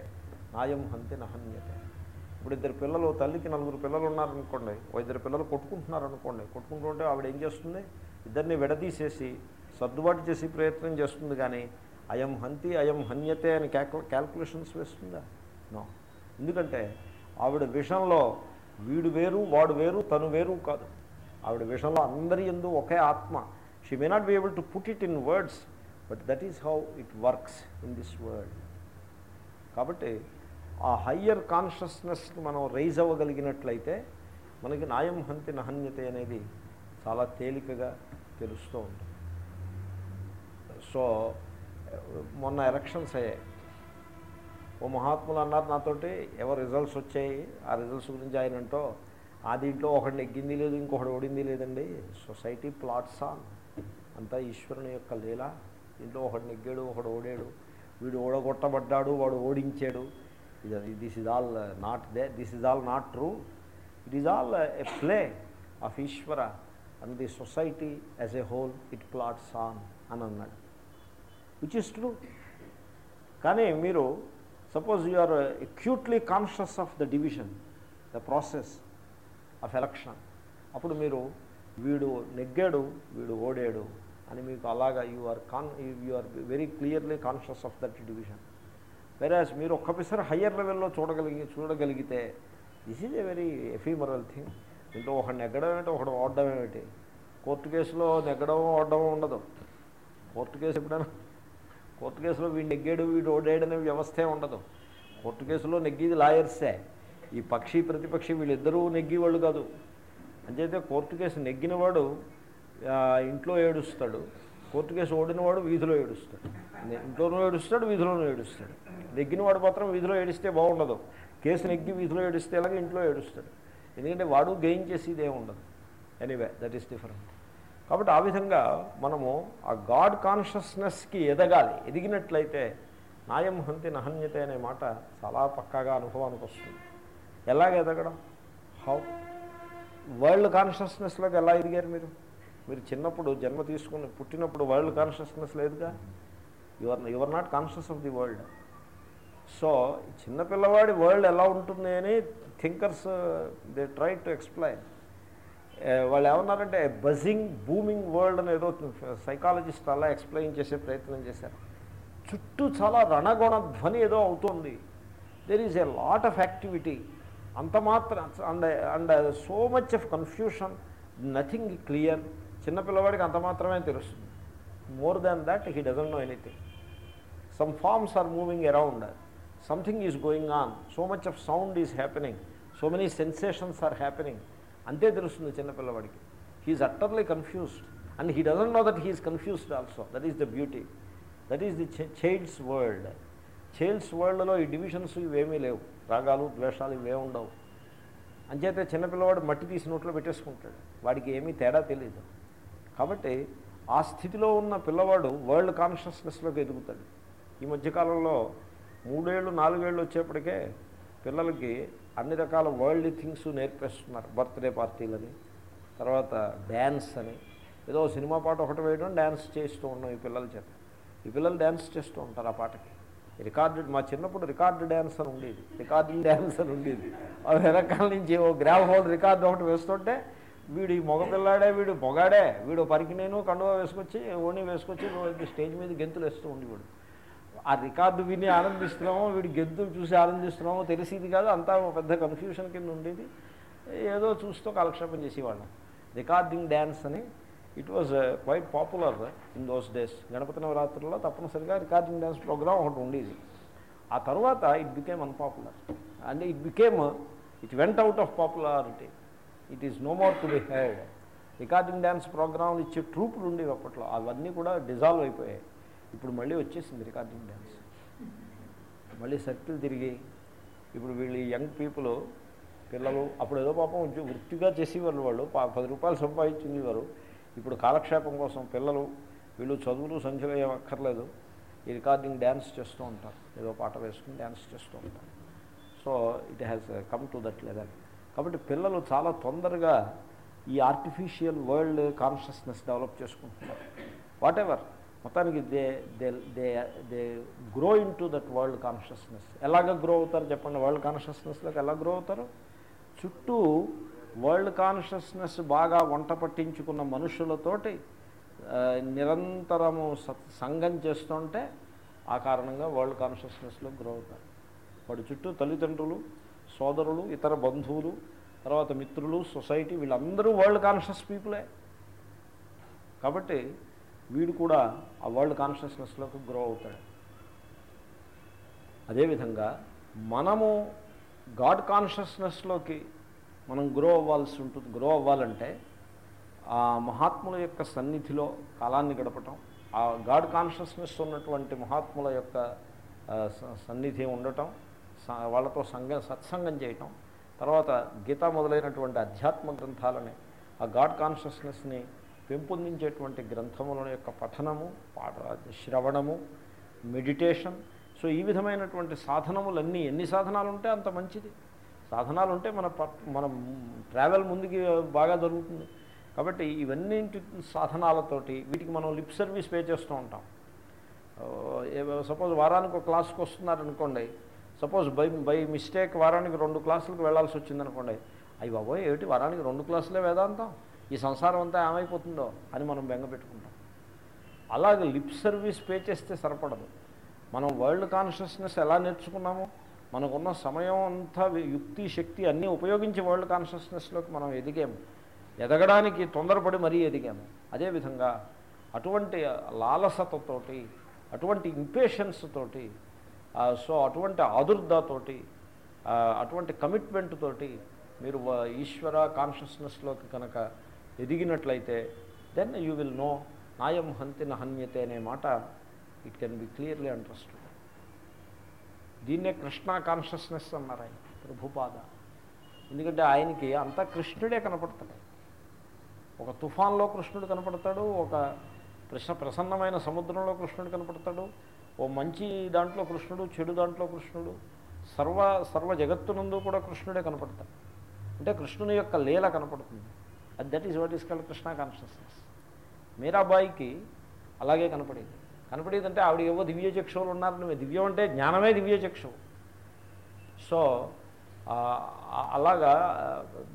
నాయం హంతి నహన్యతే ఇప్పుడు ఇద్దరు పిల్లలు తల్లికి నలుగురు పిల్లలు ఉన్నారనుకోండి ఓ ఇద్దరు పిల్లలు కొట్టుకుంటున్నారు అనుకోండి కొట్టుకుంటుంటే ఆవిడ ఏం చేస్తుంది? ఇద్దరిని విడదీసేసి సర్దుబాటు చేసి ప్రయత్నం చేస్తుంది కానీ అయం హంతి అయం హన్యతే అని క్యాల్కులేషన్స్ వేస్తుందా? నో. ఎందుకంటే ఆవిడ విషయంలో వీడు వేరు వాడు వేరు తను వేరు కాదు. ఆవిడ విషయంలో అందరి ఎందు ఒకే ఆత్మ. She may not be able to put it in words but that is how it works in this world కాబట్టి ఆ హయ్యర్ కాన్షియస్నెస్కి మనం రైజ్ అవ్వగలిగినట్లయితే మనకి నాయం హంతి నహన్యతే అనేది చాలా తేలికగా తెలుస్తూ ఉంటుంది. సో మొన్న ఎలక్షన్స్ అయ్యాయి. ఓ మహాత్ములు అన్నారు నాతోటి ఎవరు రిజల్ట్స్ వచ్చాయి? ఆ రిజల్ట్స్ గురించి ఆయన అంటో ఆ దీంట్లో ఒకటి నెగ్గింది లేదు ఇంకొకటి ఓడింది లేదండి. సొసైటీ ప్లాట్స్ ఆన్ అంతా ఈశ్వరుని యొక్క లీల. ఇంట్లో ఒకడు నెగ్గాడు ఒకడు ఓడాడు. వీడు ఓడగొట్టబడ్డాడు వాడు ఓడించాడు. ఇది this is all not they this is all not true it is all a play of Ishwara and the society as a whole it plots on అని అన్నాడు విచ్ ఇస్ ట్రూ కానీ మీరు suppose you are acutely conscious of the division the process of election అప్పుడు మీరు వీడు నెగ్గాడు వీడు ఓడాడు అని మీకు అలాగా you are con you are very clearly conscious of that division వెరాజ్ మీరు ఒక్కసారి హయ్యర్ లెవెల్లో చూడగలిగి చూడగలిగితే this is a very ephemeral thing దీంట్లో ఒకడు నెగ్గడం ఏమిటి? ఒకడు ఓడడం ఏమిటి? కోర్టు కేసులో నెగ్గడం ఓడడం ఉండదు. కోర్టు కేసు ఎప్పుడైనా కోర్టు కేసులో వీడు నెగ్గాడు వీడు ఓడాడనే వ్యవస్థే ఉండదు. కోర్టు కేసులో నెగ్గేది లాయర్సే. ఈ పక్షి ప్రతిపక్షి వీళ్ళిద్దరూ నెగ్గేవాళ్ళు కాదు. అంచేతే కోర్టు కేసు నెగ్గినవాడు ఇంట్లో ఏడుస్తాడు. కోర్టు కేసు ఓడినవాడు వీధిలో ఏడుస్తాడు. ఇంట్లోనూ ఏడుస్తాడు వీధిలోనూ ఏడుస్తాడు. నెగ్గినవాడు మాత్రం వీధిలో ఏడిస్తే బాగుండదు. కేసు నెగ్గి వీధిలో ఏడిస్తే అలాగే ఇంట్లో ఏడుస్తాడు. ఎందుకంటే వాడు గెయిన్ చేసేది ఏమి ఉండదు ఎనీవే దట్ ఈస్ డిఫరెంట్ కాబట్టి ఆ విధంగా మనము ఆ గాడ్ కాన్షియస్నెస్కి ఎదగాలి. ఎదిగినట్లయితే నాయం హంతి నహన్యత అనే మాట చాలా పక్కాగా అనుభవానికి వస్తుంది. ఎలాగ ఎదగడం? హౌ వరల్డ్ కాన్షియస్నెస్లోకి ఎలా ఎదిగారు మీరు? మీరు చిన్నప్పుడు జన్మ తీసుకుని పుట్టినప్పుడు వరల్డ్ కాన్షియస్నెస్ లేదుగా? You're you're not conscious of the world so చిన్నపిల్లవాడి world ఎలా ఉంటుంది అని thinkers they try to explain వాళ్ళు ఏమన్నారంటే బజింగ్ బూమింగ్ వరల్డ్ అని ఏదో సైకాలజిస్ట్ అలా ఎక్స్ప్లెయిన్ చేసే ప్రయత్నం చేశారు. చుట్టూ చాలా రణగుణ ధ్వని ఏదో అవుతుంది. There is a lot of activity అంత మాత్రం and and so much of confusion nothing clear చిన్నపిల్లవాడికి అంత మాత్రమే తెలుస్తుంది. More than that he doesn't know anything some forms are moving around something is going on so much of sound is happening so many sensations are happening అంతే తెలుస్తుంది చిన్నపిల్లవాడికి he is utterly confused and he doesn't know that he is confused also that is the beauty that is the child's world child's వరల్డ్లో ఈ divisions ఇవేమీ లేవు. రాగాలు ద్వేషాలు ఇవే ఉండవు. అంచేతే చిన్నపిల్లవాడు మట్టి తీసి నోట్లో పెట్టేసుకుంటాడు. వాడికి ఏమీ తేడా తెలియదు కాబట్టి ఆ స్థితిలో ఉన్న పిల్లవాడు వరల్డ్ కాన్షియస్నెస్లోకి ఎదుగుతాడు. ఈ మధ్యకాలంలో మూడేళ్ళు నాలుగేళ్ళు వచ్చేప్పటికే పిల్లలకి అన్ని రకాల వరల్డ్ థింగ్స్ నేర్పేస్తున్నారు. బర్త్డే పార్టీలని తర్వాత డ్యాన్స్ అని. ఏదో సినిమా పాట ఒకటి వేయడం డ్యాన్స్ చేస్తూ ఉన్నాం ఈ పిల్లల చేత. ఈ పిల్లలు డ్యాన్స్ చేస్తూ ఉంటారు ఆ పాటకి. రికార్డెడ్ మా చిన్నప్పుడు రికార్డు డ్యాన్స్ అని ఉండేది. రికార్డింగ్ డ్యాన్స్ అని ఉండేది. ఆ వెనకాల నుంచి ఓ గ్రామ్ హోల్డ్ రికార్డు ఒకటి వేస్తుంటే వీడు ఈ మగపిల్లాడే వీడు మొగాడే వీడు పరికి నేను కండువా వేసుకొచ్చి ఓణి వేసుకొచ్చి వీడు స్టేజ్ మీద గెంతులు వేస్తూ ఉండేవాడు. ఆ రికార్డు విని ఆనందిస్తున్నామో వీడి గెంతులు చూసి ఆనందిస్తున్నామో తెలిసేది కాదు. అంతా ఒక పెద్ద కన్ఫ్యూషన్ కింద ఉండేది. ఏదో చూస్తూ కాలక్షేపం చేసేవాళ్ళం. రికార్డింగ్ డ్యాన్స్ అని. It was quite popular in those days Ganapati నవరాత్రుల్లో తప్పనిసరిగా రికార్డింగ్ డ్యాన్స్ ప్రోగ్రామ్ ఒకటి ఉండేది. ఆ తర్వాత ఇట్ బికేమ్ అన్పాపులర్ అంటే it became it went out of popularity it is no more to be heard recording dance ప్రోగ్రాంలు ఇచ్చే ట్రూపులు ఉండేవి అప్పట్లో అవన్నీ కూడా డిజాల్వ్ అయిపోయాయి ఇప్పుడు మళ్ళీ వచ్చేసింది రికార్డింగ్ డ్యాన్స్ మళ్ళీ సర్కిల్ తిరిగి ఇప్పుడు వీళ్ళు యంగ్ పీపుల్ పిల్లలు అప్పుడు ఏదో పాపం వృత్తిగా చేసేవాళ్ళు వాళ్ళు పా- పది రూపాయలు సంపాదించేవారు ఇప్పుడు కాలక్షేపం కోసం పిల్లలు వీళ్ళు చదువులు సంఖ్యలో ఏమక్కర్లేదు ఈ రికార్డింగ్ డ్యాన్స్ చేస్తూ ఉంటారు ఏదో పాట వేసుకుని డ్యాన్స్ చేస్తూ ఉంటారు so it has come to that level కాబట్టి పిల్లలు చాలా తొందరగా ఈ ఆర్టిఫిషియల్ వరల్డ్ కాన్షియస్నెస్ డెవలప్ చేసుకుంటున్నారు. వాట్ ఎవర్ మొత్తానికి they they they they grow into that world consciousness ఎలాగ గ్రో అవుతారు చెప్పండి? వరల్డ్ కాన్షియస్నెస్లోకి ఎలా గ్రో అవుతారు? చుట్టూ వరల్డ్ కాన్షియస్నెస్ బాగా వంట పట్టించుకున్న మనుషులతోటి నిరంతరము సంఘం చేస్తుంటే ఆ కారణంగా వరల్డ్ కాన్షియస్నెస్లో గ్రో అవుతారు. వాడి చుట్టూ తల్లిదండ్రులు సోదరులు ఇతర బంధువులు తర్వాత మిత్రులు సొసైటీ వీళ్ళందరూ వరల్డ్ కాన్షియస్ పీపులే. కాబట్టి వీడు కూడా ఆ వరల్డ్ కాన్షియస్నెస్లోకి గ్రో అవుతాడు. అదేవిధంగా మనము గాడ్ కాన్షియస్నెస్లోకి మనం గ్రో అవ్వాల్సి ఉంటుంది గ్రో అవ్వాలంటే ఆ మహాత్ముల యొక్క సన్నిధిలో కాలాన్ని గడపటం ఆ గాడ్ కాన్షియస్నెస్ ఉన్నటువంటి మహాత్ముల యొక్క సన్నిధి ఉండటం వాళ్ళతో సంఘం సత్సంగం చేయటం తర్వాత గీత మొదలైనటువంటి అధ్యాత్మ గ్రంథాలని ఆ గాడ్ కాన్షియస్నెస్ని పెంపొందించేటువంటి గ్రంథముల యొక్క పఠనము పాఠ శ్రవణము మెడిటేషన్. సో ఈ విధమైనటువంటి సాధనములన్నీ ఎన్ని సాధనాలు ఉంటే అంత మంచిది. సాధనాలు ఉంటే మన మన ట్రావెల్ ముందుకి బాగా జరుగుతుంది. కాబట్టి ఇవన్నీ సాధనాలతోటి వీటికి మనం లిప్ సర్వీస్ పే చేస్తూ ఉంటాం. సపోజ్ వారానికి ఒక క్లాస్కి వస్తున్నారనుకోండి సపోజ్ బై బై మిస్టేక్ వారానికి రెండు క్లాసులకు వెళ్ళాల్సి వచ్చిందనుకోండి అయ్యి బాబోయ్ ఏమిటి వారానికి రెండు క్లాసులే వేదాంతం? ఈ సంసారం అంతా ఏమైపోతుందో అని మనం బెంగ పెట్టుకుంటాం. అలాగే లిప్ సర్వీస్ పే చేస్తే సరిపడదు. మనం వరల్డ్ కాన్షియస్నెస్ ఎలా నేర్చుకున్నామో మనకున్న సమయం అంతా యుక్తి శక్తి అన్నీ ఉపయోగించి వరల్డ్ కాన్షియస్నెస్లోకి మనం ఎదిగాము. ఎదగడానికి తొందరపడి మరీ ఎదిగాము. అదేవిధంగా అటువంటి లాలసతతోటి అటువంటి ఇంపేషన్స్ తోటి సో అటువంటి ఆదుర్దతోటి అటువంటి కమిట్మెంట్ తోటి మీరు ఈశ్వర కాన్షియస్నెస్లోకి కనుక ఎదిగినట్లయితే దెన్ యూ విల్ నో నాయం హంతి హన్యతే అనే మాట it can be clearly understood దీన్నే కృష్ణ కాన్షియస్నెస్ అన్నారు ఆయన ప్రభుపాద. ఎందుకంటే ఆయనకి అంతా కృష్ణుడే కనపడతాడు ఒక తుఫాన్లో కృష్ణుడు కనపడతాడు ఒక ప్రసన్నమైన సముద్రంలో కృష్ణుడు కనపడతాడు ఓ మంచి దాంట్లో కృష్ణుడు చెడు దాంట్లో కృష్ణుడు. సర్వ సర్వ జగత్తునందు కూడా కృష్ణుడే కనపడతాడు. అంటే కృష్ణుని యొక్క లీల కనపడుతుంది. అది that is what is called Krishna consciousness మీరాబాయికి అలాగే కనపడేది. కనపడేది అంటే ఆవిడ ఏవో దివ్య చక్షువులు ఉన్నారు దివ్యం అంటే జ్ఞానమే దివ్య చక్షువు సో అలాగా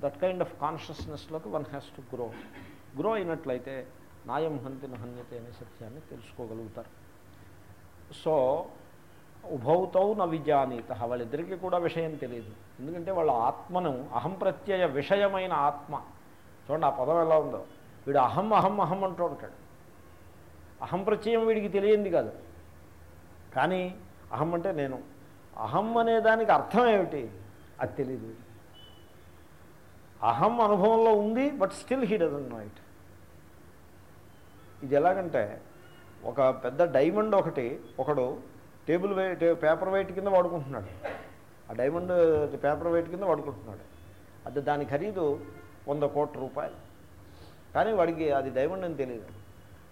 that kind of కాన్షియస్నెస్లోకి one has to grow grow అయినట్లయితే నాయం హంతిన హన్యత అనే సత్యాన్ని తెలుసుకోగలుగుతారు. సో ఉభౌతౌ న విజానీత. వాళ్ళిద్దరికీ కూడా విషయం తెలియదు ఎందుకంటే వాళ్ళ ఆత్మను అహం ప్రత్యయ విషయమైన ఆత్మ. చూడండి ఆ పదం ఎలా ఉందో. వీడు అహం అహం అహం అంటూ ఉంటాడు. అహం ప్రత్యయం వీడికి తెలియంది కాదు. కానీ అహం అంటే నేను. అహం అనే దానికి అర్థం ఏమిటి? అది తెలియదు అహం అనుభవంలో ఉంది but still he doesn't know it. ఇది ఎలాగంటే ఒక పెద్ద డైమండ్ ఒకటి ఒకడు టేబుల్ వెయిట్ పేపర్ వెయిట్ కింద వాడుకుంటున్నాడు. ఆ డైమండ్ పేపర్ వెయిట్ కింద వాడుకుంటున్నాడు. అది దాని ఖరీదు వంద కోట్ల రూపాయలు. కానీ వాడికి అది డైమండ్ అని తెలియదు.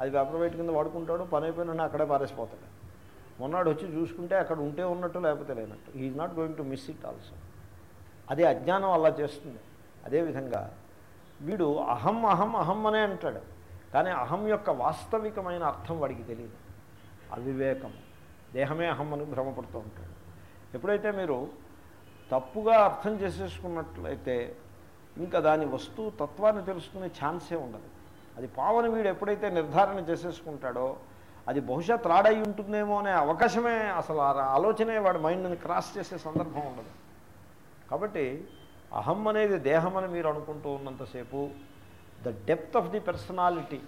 అది పేపర్ వెయిట్ కింద వాడుకుంటాడు పని అయిపోయినా అక్కడే పారేసిపోతాడు. మొన్నాడు వచ్చి చూసుకుంటే అక్కడ ఉంటే ఉన్నట్టు లేకపోతే లేనట్టు. Is not going to miss it also అదే అజ్ఞానం అలా చేస్తుంది. అదేవిధంగా వీడు అహం అహం అహం అనే అంటాడు. కానీ అహం యొక్క వాస్తవికమైన అర్థం వాడికి తెలియదు అవివేకం. దేహమే అహం అని భ్రమపడుతూ ఉంటాడు. ఎప్పుడైతే మీరు తప్పుగా అర్థం చేసేసుకున్నట్లయితే ఇంకా దాని వస్తువు తత్వాన్ని తెలుసుకునే ఛాన్సే ఉండదు. అది పావని వీడు ఎప్పుడైతే నిర్ధారణ చేసేసుకుంటాడో అది బహుశా త్రాడై ఉంటుందేమో అనే అవకాశమే అసలు ఆ ఆలోచనే వాడి మైండ్ని క్రాస్ చేసే సందర్భం ఉండదు. కాబట్టి అహం అనేది దేహం అని మీరు అనుకుంటూ ఉన్నంతసేపు the depth of the personality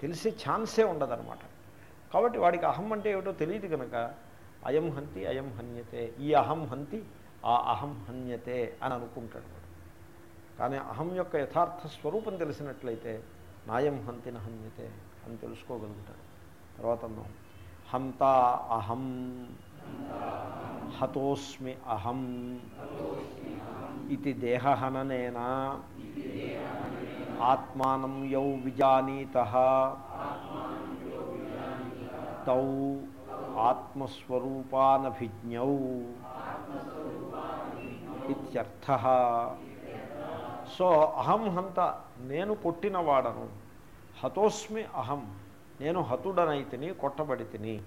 తెలిసే ఛాన్సే ఉండదన్నమాట. కాబట్టి వాడికి అహం అంటే ఏమిటో తెలియదు కనుక అయం హంతి అయం హన్యతే ఈ అహం హంతి ఆ అహం హన్యతే అని అనుకుంటాడు వాడు. కానీ అహం యొక్క యథార్థ స్వరూపం తెలిసినట్లయితే నాయం హంతి హన్యతే అని తెలుసుకోగలుగుతాడు. తర్వాత అన్నాం హంత అహం హతోస్మి అహం ఇది దేహహననేనా ఆత్మానం యౌ విజానీత తౌ ఆత్మస్వరూపానభిజ్ఞౌ ఇత్యర్థ. సో అహం హంత నేను కొట్టినవాడను హతోస్మి అహం నేను హతుడనైతిని కొట్టబడితిని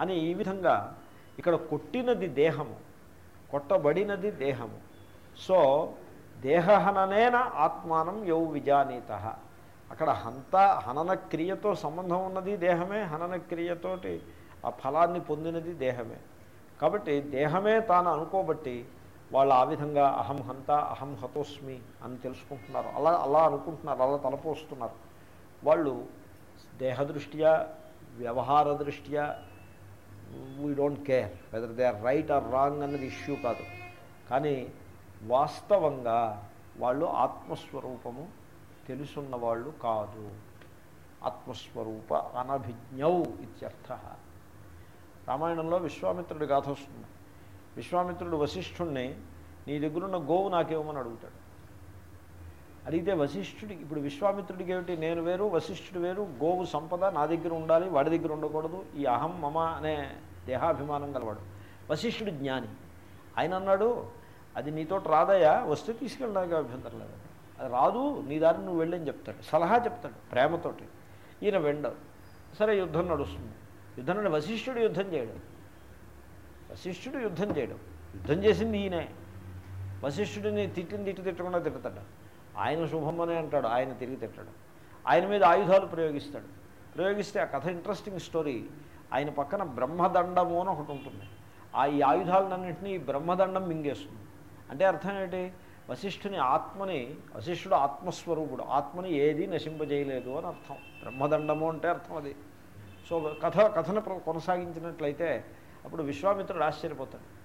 అని ఈ విధంగా ఇక్కడ కొట్టినది దేహము కొట్టబడినది దేహము. సో దేహహననేన ఆత్మానం యౌ విజానీత. అక్కడ హంత హనన క్రియతో సంబంధం ఉన్నది దేహమే హనన క్రియతోటి ఆ ఫలాన్ని పొందినది దేహమే. కాబట్టి దేహమే తాను అనుకోబట్టి వాళ్ళు ఆ విధంగా అహం హంత అహం హతోస్మి అని తెలుసుకుంటున్నారు. అలా అలా అనుకుంటున్నారు అలా తలపోస్తున్నారు వాళ్ళు దేహదృష్ట్యా వ్యవహార దృష్ట్యా we don't care whether they are right or wrong అన్నది ఇష్యూ కాదు. కానీ వాస్తవంగా వాళ్ళు ఆత్మస్వరూపము తెలుసున్న వాళ్ళు కాదు. ఆత్మస్వరూప అనభిజ్ఞౌ ఇత్యర్థ. రామాయణంలో విశ్వామిత్రుడి గాథ వస్తుంది. విశ్వామిత్రుడు వశిష్ఠుణ్ణి నీ దగ్గరున్న గోవు నాకేమని అడుగుతాడు? అడిగితే వశిష్ఠుడికి ఇప్పుడు విశ్వామిత్రుడికి ఏమిటి? నేను వేరు వశిష్ఠుడు వేరు గోవు సంపద నా దగ్గర ఉండాలి వాడి దగ్గర ఉండకూడదు ఈ అహం మమ అనే దేహాభిమానం గలవాడు. వశిష్ఠుడు జ్ఞాని. ఆయన అన్నాడు అది నీతో రాదయా వస్తే తీసుకెళ్ళడానికి అభ్యంతరం లేదు. అది రాదు నీ దారిని నువ్వు వెళ్ళని చెప్తాడు. సలహా చెప్తాడు ప్రేమతోటి. ఈయన వెండరు. సరే యుద్ధం నడుస్తుంది. యుద్ధం అంటే వశిష్ఠుడు యుద్ధం చేయడం. వశిష్ఠుడు యుద్ధం చేయడం. యుద్ధం చేసింది ఈయనే. వశిష్ఠుడిని తిట్టిన తిట్టి తిట్టకుండా తిడతాడు. ఆయన శుభం అనే అంటాడు ఆయన తిరిగి తిట్టాడు. ఆయన మీద ఆయుధాలు ప్రయోగిస్తాడు. ప్రయోగిస్తే ఆ కథ ఇంట్రెస్టింగ్ స్టోరీ ఆయన పక్కన బ్రహ్మదండము అని ఒకటి ఉంటుంది. ఆ ఈ ఆయుధాలన్నింటినీ బ్రహ్మదండం మింగేస్తుంది. అంటే అర్థం ఏంటి? వశిష్ఠుని ఆత్మని వశిష్ఠుడు ఆత్మస్వరూపుడు. ఆత్మని ఏది నశింపజేయలేదు అని అర్థం. బ్రహ్మదండము అంటే అర్థం అది. సో కథ కథను ప్ర- కొనసాగించినట్లయితే అప్పుడు విశ్వామిత్రుడు ఆశ్చర్యపోతాడు.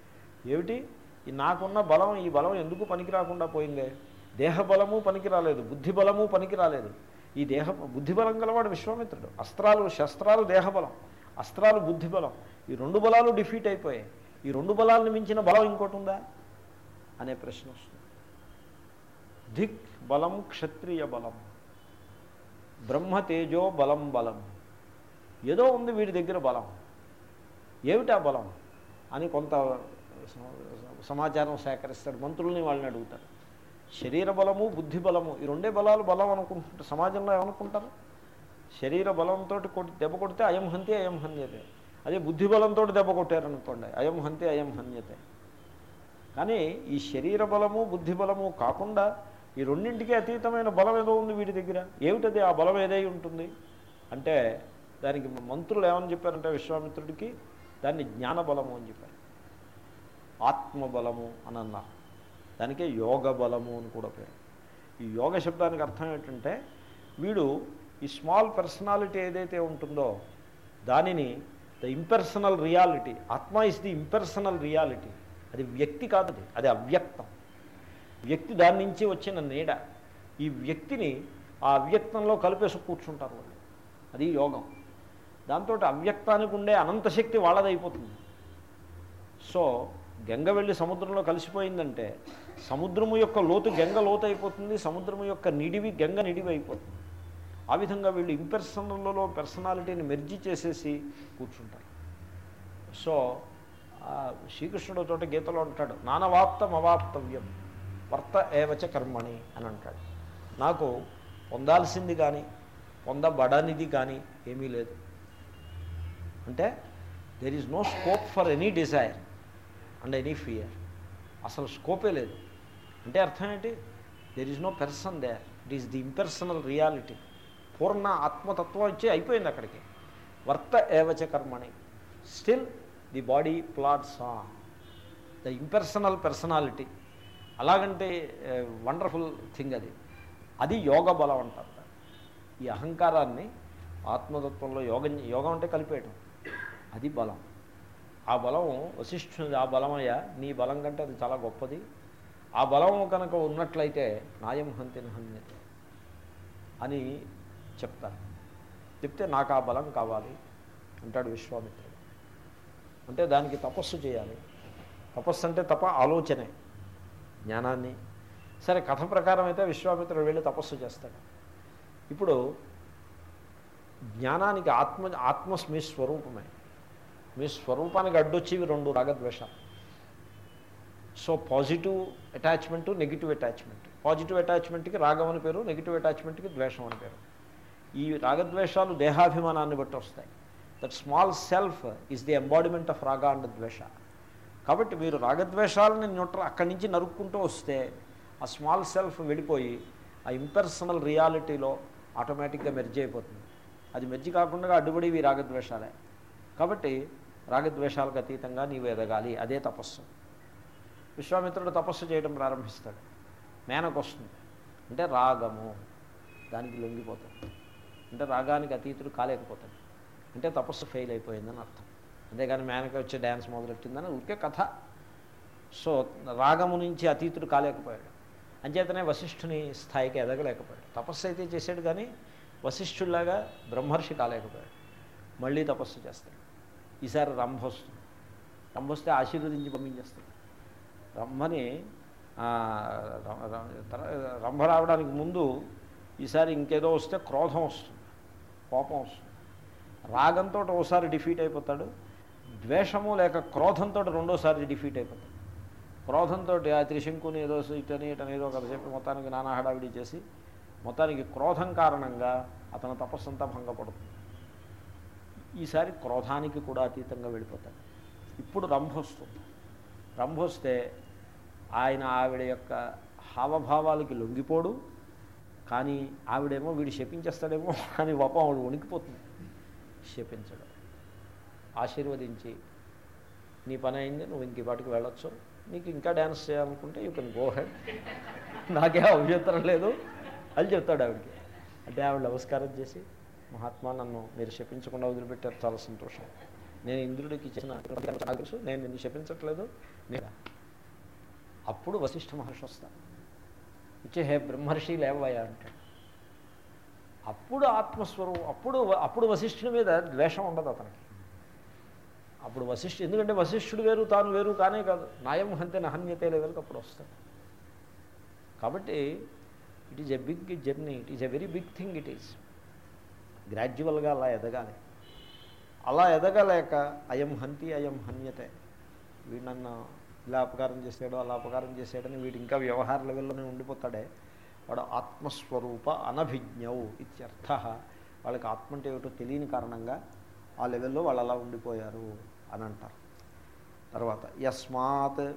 ఏమిటి? ఈ నాకున్న బలం ఈ బలం ఎందుకు పనికి రాకుండా పోయిందే? దేహబలము పనికి రాలేదు బుద్ధి బలము పనికి రాలేదు ఈ దేహ బుద్ధి బలం గలవాడు విశ్వామిత్రుడు. అస్త్రాలు శస్త్రాలు దేహబలం అస్త్రాలు బుద్ధి బలం ఈ రెండు బలాలు డిఫీట్ అయిపోయాయి. ఈ రెండు బలాలను మించిన బలం ఇంకోటి ఉందా? అనే ప్రశ్న వస్తుంది. దిక్ బలం క్షత్రియ బలం బ్రహ్మ తేజో బలం బలం ఏదో ఉంది వీడి దగ్గర బలం. ఏమిటా బలం అని కొంత సమాచారం సేకరిస్తాడు. మంత్రుల్ని వాళ్ళని అడుగుతారు. శరీర బలము బుద్ధి బలము ఈ రెండే బలాలు బలం అనుకుంటుంటారు. సమాజంలో ఏమనుకుంటారు? శరీర బలంతో కొట్టి దెబ్బ కొడితే అయం హంతే అయం హన్యతే. అదే బుద్ధి బలంతో దెబ్బ కొట్టారనుకోండి అయం హంతే అయం హన్యతే. కానీ ఈ శరీర బలము బుద్ధి బలము కాకుండా ఈ రెండింటికి అతీతమైన బలం ఏదో ఉంది వీడి దగ్గర. ఏమిటది? ఆ బలం ఏదై ఉంటుంది? అంటే దానికి మంత్రులు ఏమని చెప్పారంటే విశ్వామిత్రుడికి దాన్ని జ్ఞానబలము అని చెప్పారు. ఆత్మబలము అని అన్నారు. దానికే యోగ బలము అని కూడా పేరు. ఈ యోగ శబ్దానికి అర్థం ఏంటంటే వీడు ఈ స్మాల్ పర్సనాలిటీ ఏదైతే ఉంటుందో దానిని ద ఇంపర్సనల్ రియాలిటీ ఆత్మ ఇస్ ది ఇంపర్సనల్ రియాలిటీ. అది వ్యక్తి కాదు అది అవ్యక్తం. వ్యక్తి దాని నుంచి వచ్చిన నీడ. ఈ వ్యక్తిని ఆ అవ్యక్తంలో కలిపేసి కూర్చుంటారు వాళ్ళు. అది యోగం. దాంతో అవ్యక్తానికి ఉండే అనంత శక్తి వాళ్ళదైపోతుంది. సో గంగ వెళ్ళి సముద్రంలో కలిసిపోయిందంటే సముద్రము యొక్క లోతు గంగ లోతు అయిపోతుంది సముద్రము యొక్క నిడివి గంగ నిడివి అయిపోతుంది ఆ విధంగా వీళ్ళు ఇంపెర్సనల్లో పర్సనాలిటీని మెర్జి చేసేసి కూర్చుంటారు. సో శ్రీకృష్ణుడు తోట గీతలో అంటాడు నానవాప్తం అవాప్తవ్యం వర్త ఏవచ కర్మణి అని అంటాడు. నాకు పొందాల్సింది కానీ పొందబడనిది కానీ ఏమీ లేదు. అంటే there is no scope for any desire and any fear అసలు స్కోపే లేదు. అంటే అర్థం ఏంటి? There is no person there it is the impersonal reality పూర్ణ ఆత్మతత్వం వచ్చి అయిపోయింది అక్కడికి. వర్త ఏవచ కర్మణి. Still the body plots on. The impersonal personality. అలాగంటే వండర్ఫుల్ థింగ్ అది. అది యోగ బలం అంటారు. ఈ అహంకారాన్ని ఆత్మతత్వంలో యోగం యోగం అంటే కలిపేయటం. అది బలం. ఆ బలం వశిష్ఠుని ఆ బలమయ్యా నీ బలం కంటే అది చాలా గొప్పది. ఆ బలం కనుక ఉన్నట్లయితే నాయం హంతిన హన్యతే అని చెప్తారు. చెప్తే నాకు ఆ బలం కావాలి అంటాడు విశ్వామిత్రుడు. అంటే దానికి తపస్సు చేయాలి. తపస్సు అంటే తప ఆలోచనే జ్ఞానాన్ని. సరే కథ ప్రకారం అయితే విశ్వామిత్రుడు వెళ్ళి తపస్సు చేస్తాడు. ఇప్పుడు జ్ఞానానికి ఆత్మ ఆత్మ మీ స్వరూపమే. మీ స్వరూపానికి అడ్డొచ్చేవి రెండు రాగద్వేషాలు. So positive attachment negative attachment. Positive అటాచ్మెంట్కి రాగం అని పేరు నెగిటివ్ అటాచ్మెంట్కి ద్వేషం అని పేరు. ఈ రాగద్వేషాలు దేహాభిమానాన్ని బట్టి వస్తాయి. That small self is the embodiment of రాగ అండ్ ద్వేష కాబట్టి మీరు రాగద్వేషాలని న్యూట్ర అక్కడి నుంచి నరుక్కుంటూ వస్తే ఆ స్మాల్ సెల్ఫ్ వెళ్ళిపోయి ఆ ఇంపర్సనల్ రియాలిటీలో ఆటోమేటిక్గా మెర్జ్ అయిపోతుంది అది మెర్జి కాకుండా అడ్డుపడివి రాగద్వేషాలే కాబట్టి రాగద్వేషాలకు అతీతంగా నీవు ఎదగాలి అదే తపస్సు విశ్వామిత్రుడు తపస్సు చేయడం ప్రారంభిస్తాడు మేనకు వస్తుంది అంటే రాగము దానికి లొంగిపోతాడు అంటే రాగానికి అతీతుడు కాలేకపోతాడు అంటే తపస్సు ఫెయిల్ అయిపోయిందని అర్థం. అంతేగాని మేనక వచ్చే డ్యాన్స్ మొదలెట్టిందని ఊరికే కథ. సో రాగము నుంచి అతీతుడు కాలేకపోయాడు. అంచేతనే వశిష్ఠుని స్థాయికి ఎదగలేకపోయాడు. తపస్సు అయితే చేశాడు కానీ వశిష్ఠుల్లాగా బ్రహ్మర్షి కాలేకపోయాడు. మళ్ళీ తపస్సు చేస్తాడు. ఈసారి రంభ వస్తుంది. రంభ వస్తే ఆశీర్వదించి పంపించేస్తాడు. రంభని రంభ రావడానికి ముందు ఈసారి ఇంకేదో వస్తే క్రోధం వస్తుంది. కోపం వస్తుంది. రాగంతో ఒకసారి డిఫీట్ అయిపోతాడు ద్వేషము లేక క్రోధంతో రెండోసారి డిఫీట్ అయిపోతాడు. క్రోధంతో ఆ త్రిశంకుని ఏదో ఇటని ఇటని ఏదో కథ చెప్పి మొత్తానికి నానా హడావిడి చేసి మొత్తానికి క్రోధం కారణంగా అతని తపస్సంతా భంగపడుతుంది. ఈసారి క్రోధానికి కూడా అతీతంగా వెళ్ళిపోతాడు. ఇప్పుడు రంభ వస్తుంది. రంభ వస్తే ఆయన ఆవిడ యొక్క హావభావాలకి లొంగిపోడు కానీ ఆవిడేమో వీడు శపించేస్తాడేమో అని వపం ఆవిడ వణికిపోతుంది. శపించడం ఆశీర్వదించి నీ పని అయింది నువ్వు ఇంక పాటికి వెళ్ళొచ్చు. నీకు ఇంకా డ్యాన్స్ చేయాలనుకుంటే యూ కెన్ గో హెడ్ నాకే అభ్యంతరం లేదు. అని చెప్తాడు ఆవిడకి. అంటే ఆవిడ నమస్కారం చేసి మహాత్మా నన్ను మీరు శపించకుండా వదిలిపెట్టారు. చాలా సంతోషం. నేను ఇంద్రుడికి ఇచ్చిన తెలుసు. నేను నిన్ను శపించట్లేదు నేను అప్పుడు వశిష్ఠ మహర్షి వస్తాను ఇచ్చే హే బ్రహ్మర్షి లేవయ్యా అంటాడు. అప్పుడు ఆత్మస్వరూపం అప్పుడు అప్పుడు వశిష్ఠుని మీద ద్వేషం ఉండదు అతనికి. అప్పుడు వశిష్ఠు ఎందుకంటే వశిష్ఠుడు వేరు తాను వేరు కానే కాదు. నాయం హంతే నహన్యతే లెవెల్కి అప్పుడు వస్తాడు. కాబట్టి it is a big journey it is a very big thing it is గ్రాడ్యువల్గా అలా ఎదగాలి. అలా ఎదగలేక అయం హంతి అయం హన్యతే. వీడు నన్ను ఇలా అపకారం చేసాడు అలా అపకారం చేసాడని వీడు ఇంకా వ్యవహార లెవెల్లోనే ఉండిపోతాడే. వాడు ఆత్మస్వరూప అనభిజ్ఞవు ఇత్యర్థ. వాళ్ళకి ఆత్మ అంటే ఏమిటో తెలియని కారణంగా ఆ లెవెల్లో వాళ్ళు అలా ఉండిపోయారు అని అంటారు. తర్వాత యస్మాత్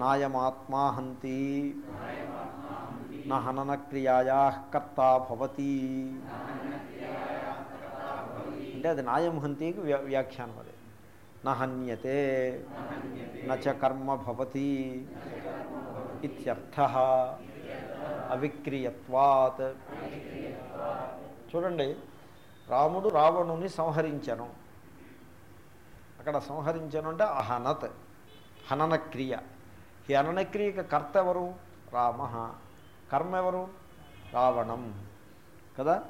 నాయమాత్మాహంతి నా హనన క్రియాయా కర్త భవతి. అంటే అది నాయం హంతికి వ్యాఖ్యానం అది. నహన్యతే నచ కర్మ భవతి ఇత్యర్థ. అవిక్రియత్వాత్. చూడండి రాముడు రావణుని సంహరించను. అక్కడ సంహరించను అంటే అహనత్ హనన క్రియ ఈ హనన క్రియకి కర్త ఎవరు? రామ. కర్మ ఎవరు? రావణం. కదా?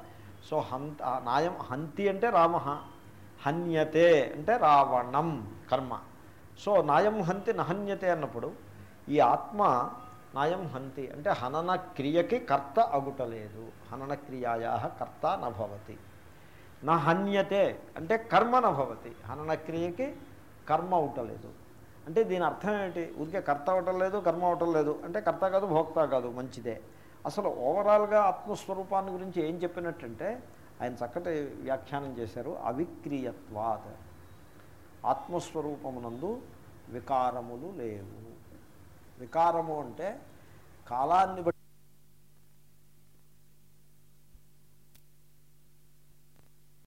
సో హంత నాయం హంతి అంటే రామ. హన్యతే అంటే రావణం కర్మ. సో నాయం హంతి నహన్యతే అన్నప్పుడు ఈ ఆత్మ నాయం హంతి. అంటే హనన క్రియకి కర్త అగుటలేదు. హనన క్రియాయా కర్త నభవతి నా హన్యతే అంటే కర్మ నభవతి హనన క్రియకి కర్మ అవటలేదు అంటే దీని అర్థం ఏంటి ఊరికే కర్త అవటం లేదు కర్మ అవటం లేదు అంటే కర్త కాదు భోక్త కాదు మంచిదే. అసలు ఓవరాల్గా ఆత్మస్వరూపాన్ని గురించి ఏం చెప్పినట్టంటే ఆయన చక్కటి వ్యాఖ్యానం చేశారు అవిక్రియత్వాత్. ఆత్మస్వరూపమునందు వికారములు లేవు. వికారము అంటే కాలాన్ని బట్టి